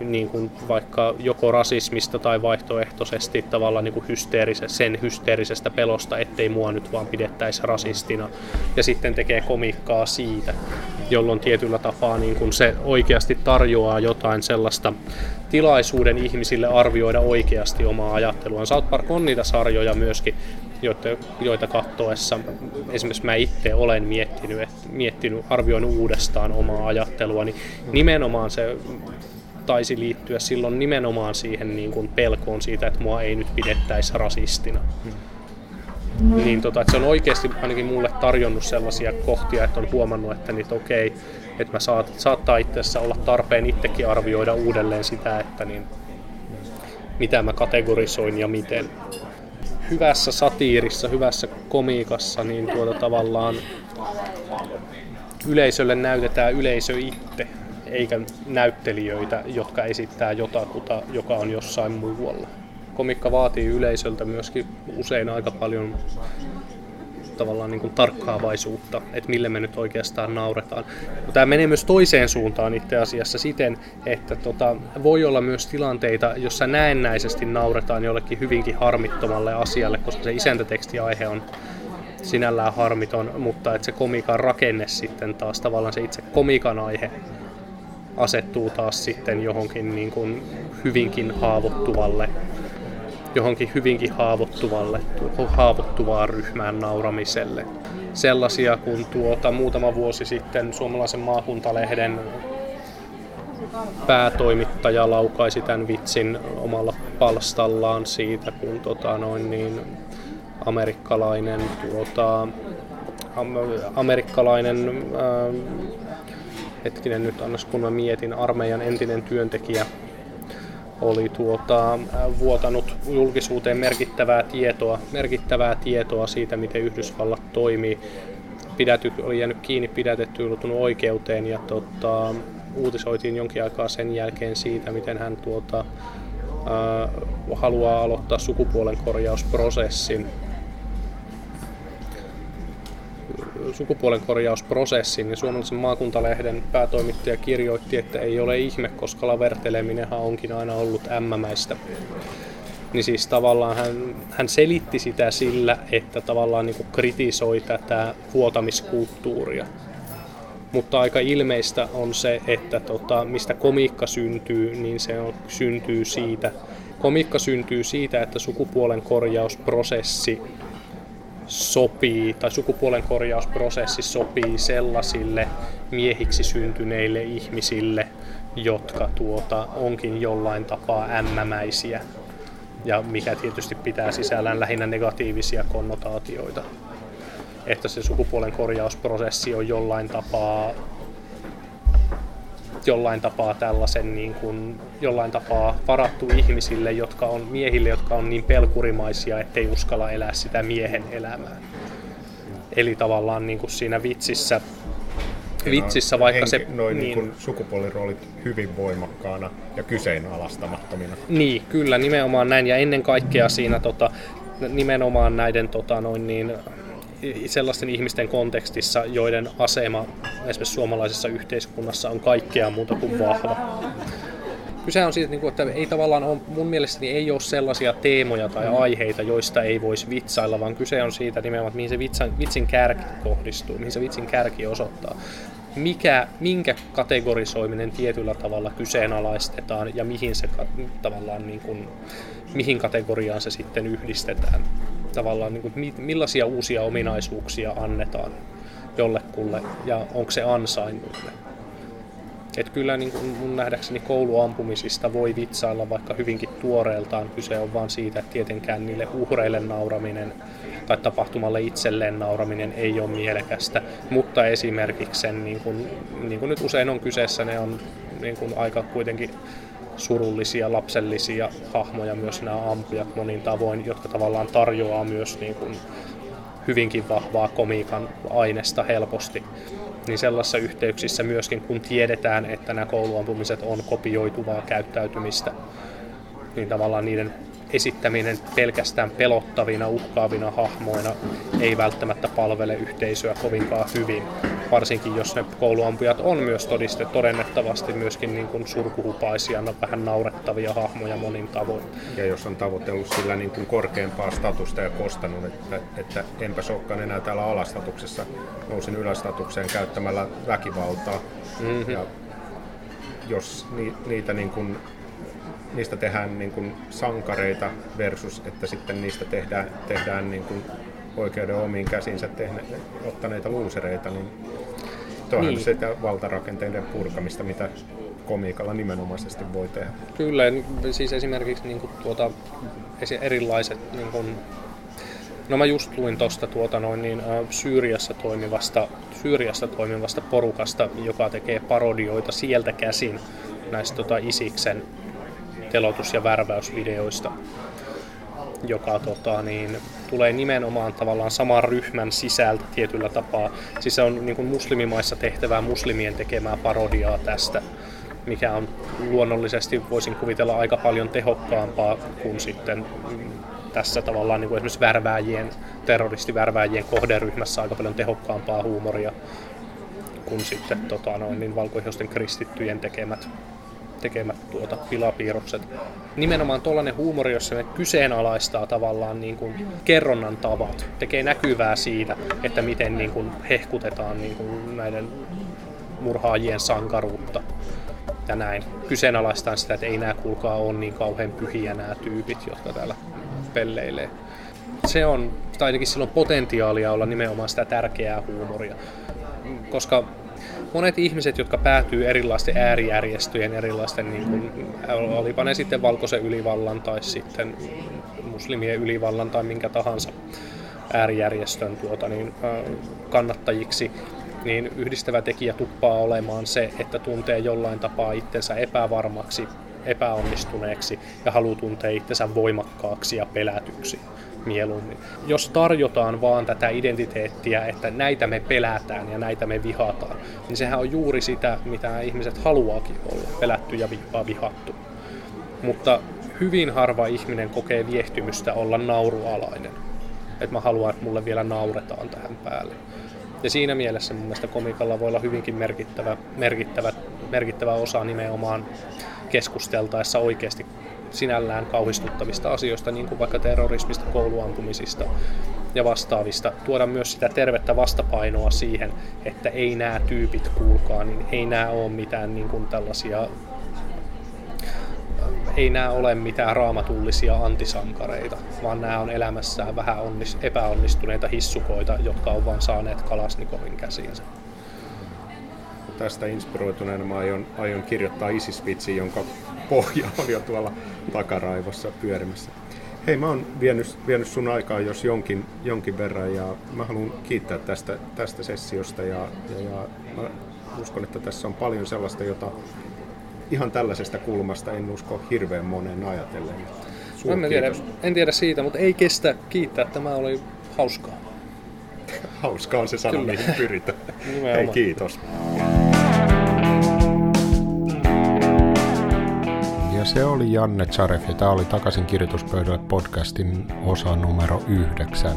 niin kuin vaikka joko rasismista tai vaihtoehtoisesti tavallaan niin kuin hysteerise, sen hysteerisestä pelosta, ettei mua nyt vaan pidettäisi rasistina. Ja sitten tekee komikkaa siitä, jolloin tietyllä tapaa niin kuin se oikeasti tarjoaa jotain sellaista tilaisuuden ihmisille arvioida oikeasti omaa ajattelua. South Park on niitä sarjoja myöskin, joita, joita kattoessa esimerkiksi mä itse olen miettinyt, miettinyt, arvioinut uudestaan omaa ajattelua, niin nimenomaan se taisi liittyä silloin nimenomaan siihen niin kuin pelkoon siitä, että mua ei nyt pidettäisi rasistina. Mm. Niin tota, että se on oikeasti ainakin mulle tarjonnut sellaisia kohtia, että on huomannut, että nyt okei, okay, että mä saat, saattaa itse asiassa olla tarpeen itsekin arvioida uudelleen sitä, että niin, mitä mä kategorisoin ja miten. Hyvässä satiirissa, hyvässä komiikassa, niin tuota tavallaan yleisölle näytetään yleisö itse eikä näyttelijöitä, jotka esittää jotakuta, joka on jossain muualla. Komikka vaatii yleisöltä myöskin usein aika paljon tavallaan niin kuin tarkkaavaisuutta, että mille me nyt oikeastaan nauretaan. Tämä menee myös toiseen suuntaan itse asiassa siten, että tota, voi olla myös tilanteita, jossa näennäisesti nauretaan jollekin hyvinkin harmittomalle asialle, koska se isäntätekstiaihe on sinällään harmiton, mutta että se komikan rakenne sitten taas tavallaan se itse komikan aihe asettuu taas sitten johonkin niin kuin hyvinkin haavoittuvalle johonkin hyvinkin haavoittuvalle, haavoittuvaan ryhmään nauramiselle. Sellaisia kuin tuota, muutama vuosi sitten suomalaisen maakuntalehden päätoimittaja laukaisi tämän vitsin omalla palstallaan siitä, kun tota, noin niin, amerikkalainen, tuota, amerikkalainen ää, hetkinen nyt annas kun mä mietin, armeijan entinen työntekijä oli tuota, vuotanut julkisuuteen merkittävää tietoa, merkittävää tietoa siitä, miten Yhdysvallat toimii. Pidäty, oli jäänyt kiinni pidätetty, joutunut oikeuteen ja tota, uutisoitiin jonkin aikaa sen jälkeen siitä, miten hän tuota, äh, haluaa aloittaa sukupuolen korjausprosessin sukupuolen korjausprosessin, niin suomalaisen maakuntalehden päätoimittaja kirjoitti, että ei ole ihme, koska laverteleminenhan onkin aina ollut ämmämäistä. Niin siis tavallaan hän, hän selitti sitä sillä, että tavallaan niin kritisoi tätä vuotamiskulttuuria. Mutta aika ilmeistä on se, että tota, mistä komiikka syntyy, niin se on, syntyy siitä, komiikka syntyy siitä, että sukupuolen korjausprosessi sopii, tai sukupuolen korjausprosessi sopii sellaisille miehiksi syntyneille ihmisille, jotka tuota, onkin jollain tapaa ämmämäisiä, ja mikä tietysti pitää sisällään lähinnä negatiivisia konnotaatioita. Että se sukupuolen korjausprosessi on jollain tapaa jollain tapaa tällaisen niin kuin, jollain tapaa varattu ihmisille, jotka on miehille, jotka on niin pelkurimaisia, ettei uskalla elää sitä miehen elämää. Eli tavallaan niin kuin siinä vitsissä, vitsissä vaikka henki, se... Noin niin, niin sukupuoliroolit hyvin voimakkaana ja kyseenalaistamattomina. Niin, kyllä, nimenomaan näin. Ja ennen kaikkea siinä tota, nimenomaan näiden tota, noin niin, sellaisten ihmisten kontekstissa, joiden asema esimerkiksi suomalaisessa yhteiskunnassa on kaikkea muuta kuin vahva. Kyse on siitä, että ei tavallaan ole, mun mielestäni ei ole sellaisia teemoja tai mm. aiheita, joista ei voisi vitsailla, vaan kyse on siitä nimenomaan, että mihin se vitsan, vitsin kärki kohdistuu, mihin se vitsin kärki osoittaa. Mikä, minkä kategorisoiminen tietyllä tavalla kyseenalaistetaan ja mihin se tavallaan niin kuin, mihin kategoriaan se sitten yhdistetään. Tavallaan niin kuin, millaisia uusia ominaisuuksia annetaan jollekulle ja onko se ansainnuille. Et kyllä niin kuin mun nähdäkseni kouluampumisista voi vitsailla vaikka hyvinkin tuoreeltaan. Kyse on vaan siitä, että tietenkään niille uhreille nauraminen tai tapahtumalle itselleen nauraminen ei ole mielekästä. Mutta esimerkiksi sen, niin kuin, niin kuin nyt usein on kyseessä, ne on niin kuin aika kuitenkin surullisia, lapsellisia hahmoja myös nämä ampujat monin tavoin, jotka tavallaan tarjoaa myös niin kuin hyvinkin vahvaa komiikan aineesta helposti. Niin sellaisissa yhteyksissä myöskin, kun tiedetään, että nämä kouluampumiset on kopioituvaa käyttäytymistä, niin tavallaan niiden esittäminen pelkästään pelottavina, uhkaavina hahmoina ei välttämättä palvele yhteisöä kovinkaan hyvin, varsinkin jos ne kouluampujat on myös todiste todennettavasti myöskin niin kuin surkuhupaisia, no vähän naurettavia hahmoja monin tavoin. Ja jos on tavoitellut sillä niin kuin korkeampaa statusta ja kostanut, että, että enpä olekaan enää täällä alastatuksessa, nousin ylästatukseen käyttämällä väkivaltaa. Mm-hmm. Ja jos ni, niitä niin kuin niistä tehdään niin kuin sankareita versus, että sitten niistä tehdään, tehdään niin kuin oikeuden omiin käsinsä tehne, ottaneita luusereita, niin tuohan niin. sitä valtarakenteiden purkamista, mitä komiikalla nimenomaisesti voi tehdä. Kyllä, siis esimerkiksi niin kuin tuota, erilaiset niin kuin No mä just luin tuosta tuota noin niin, Syyriassa toimivasta, Syyriassa toimivasta porukasta, joka tekee parodioita sieltä käsin näistä tota, Isiksen telotus- ja värväysvideoista, joka tota, niin, tulee nimenomaan tavallaan saman ryhmän sisältä tietyllä tapaa. Siis se on niin kuin muslimimaissa tehtävää muslimien tekemää parodiaa tästä, mikä on luonnollisesti, voisin kuvitella, aika paljon tehokkaampaa kuin sitten tässä tavallaan niin kuin esimerkiksi värvääjien, terroristivärvääjien kohderyhmässä aika paljon tehokkaampaa huumoria kuin sitten tota, noin, niin valkoihoisten kristittyjen tekemät tekemät tuota pilapiirrokset. Nimenomaan tuollainen huumori, jossa ne kyseenalaistaa tavallaan niin kuin kerronnan tavat, tekee näkyvää siitä, että miten niin kuin hehkutetaan niin kuin näiden murhaajien sankaruutta ja näin. Kyseenalaistaan sitä, että ei nämä kuulkaa ole niin kauhean pyhiä nämä tyypit, jotka täällä pelleilee. Se on, tai ainakin silloin potentiaalia olla nimenomaan sitä tärkeää huumoria. Koska monet ihmiset, jotka päätyy erilaisten äärijärjestöjen, erilaisten, niin kuin, olipa ne sitten valkoisen ylivallan tai sitten muslimien ylivallan tai minkä tahansa äärijärjestön tuota, niin, kannattajiksi, niin yhdistävä tekijä tuppaa olemaan se, että tuntee jollain tapaa itsensä epävarmaksi, epäonnistuneeksi ja haluaa tuntea itsensä voimakkaaksi ja pelätyksi mieluummin. Jos tarjotaan vaan tätä identiteettiä, että näitä me pelätään ja näitä me vihataan, niin sehän on juuri sitä, mitä ihmiset haluaakin olla, pelätty ja vihattu. Mutta hyvin harva ihminen kokee viehtymystä olla naurualainen. Että mä haluan, että mulle vielä nauretaan tähän päälle. Ja siinä mielessä mun mielestä komikalla voi olla hyvinkin merkittävä, merkittävä, merkittävä osa nimenomaan keskusteltaessa oikeasti sinällään kauhistuttavista asioista, niin kuin vaikka terrorismista, kouluampumisista ja vastaavista, tuoda myös sitä tervettä vastapainoa siihen, että ei nämä tyypit kuulkaa, niin ei nämä ole mitään niin kuin tällaisia ei nämä ole mitään raamatullisia antisankareita, vaan nämä on elämässään vähän onnis, epäonnistuneita hissukoita, jotka on vaan saaneet Kalasnikovin käsiinsä. Tästä inspiroituneena mä aion, aion kirjoittaa ISIS-vitsin, jonka pohja on jo tuolla takaraivossa pyörimässä. Hei, mä oon vienyt, vienyt sun aikaa jos jonkin, jonkin verran ja mä haluan kiittää tästä, tästä sessiosta ja, ja, ja mä uskon, että tässä on paljon sellaista, jota ihan tällaisesta kulmasta en usko hirveän monen ajatellen. en, tiedä, en tiedä siitä, mutta ei kestä kiittää. Tämä oli hauskaa. hauskaa on se sana, Kyllä. mihin pyritään. *laughs* Hei, kiitos. Se oli Janne Zaref ja tämä oli Takaisin kirjoituspöydälle podcastin osa numero yhdeksän.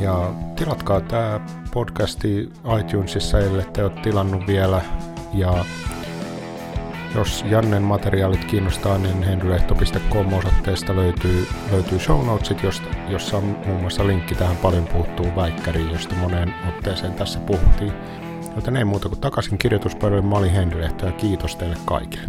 Ja tilatkaa tämä podcasti iTunesissa, ellei te ole tilannut vielä. Ja Jos Jannen materiaalit kiinnostaa, niin henrylehto.com osoitteesta löytyy, löytyy show notesit, josta, jossa on muun muassa linkki tähän paljon puhuttuun väikkäriin, josta moneen otteeseen tässä puhuttiin. Joten ei muuta kuin takaisin kirjoituspöydälle. Mä olin Lehto ja kiitos teille kaikille.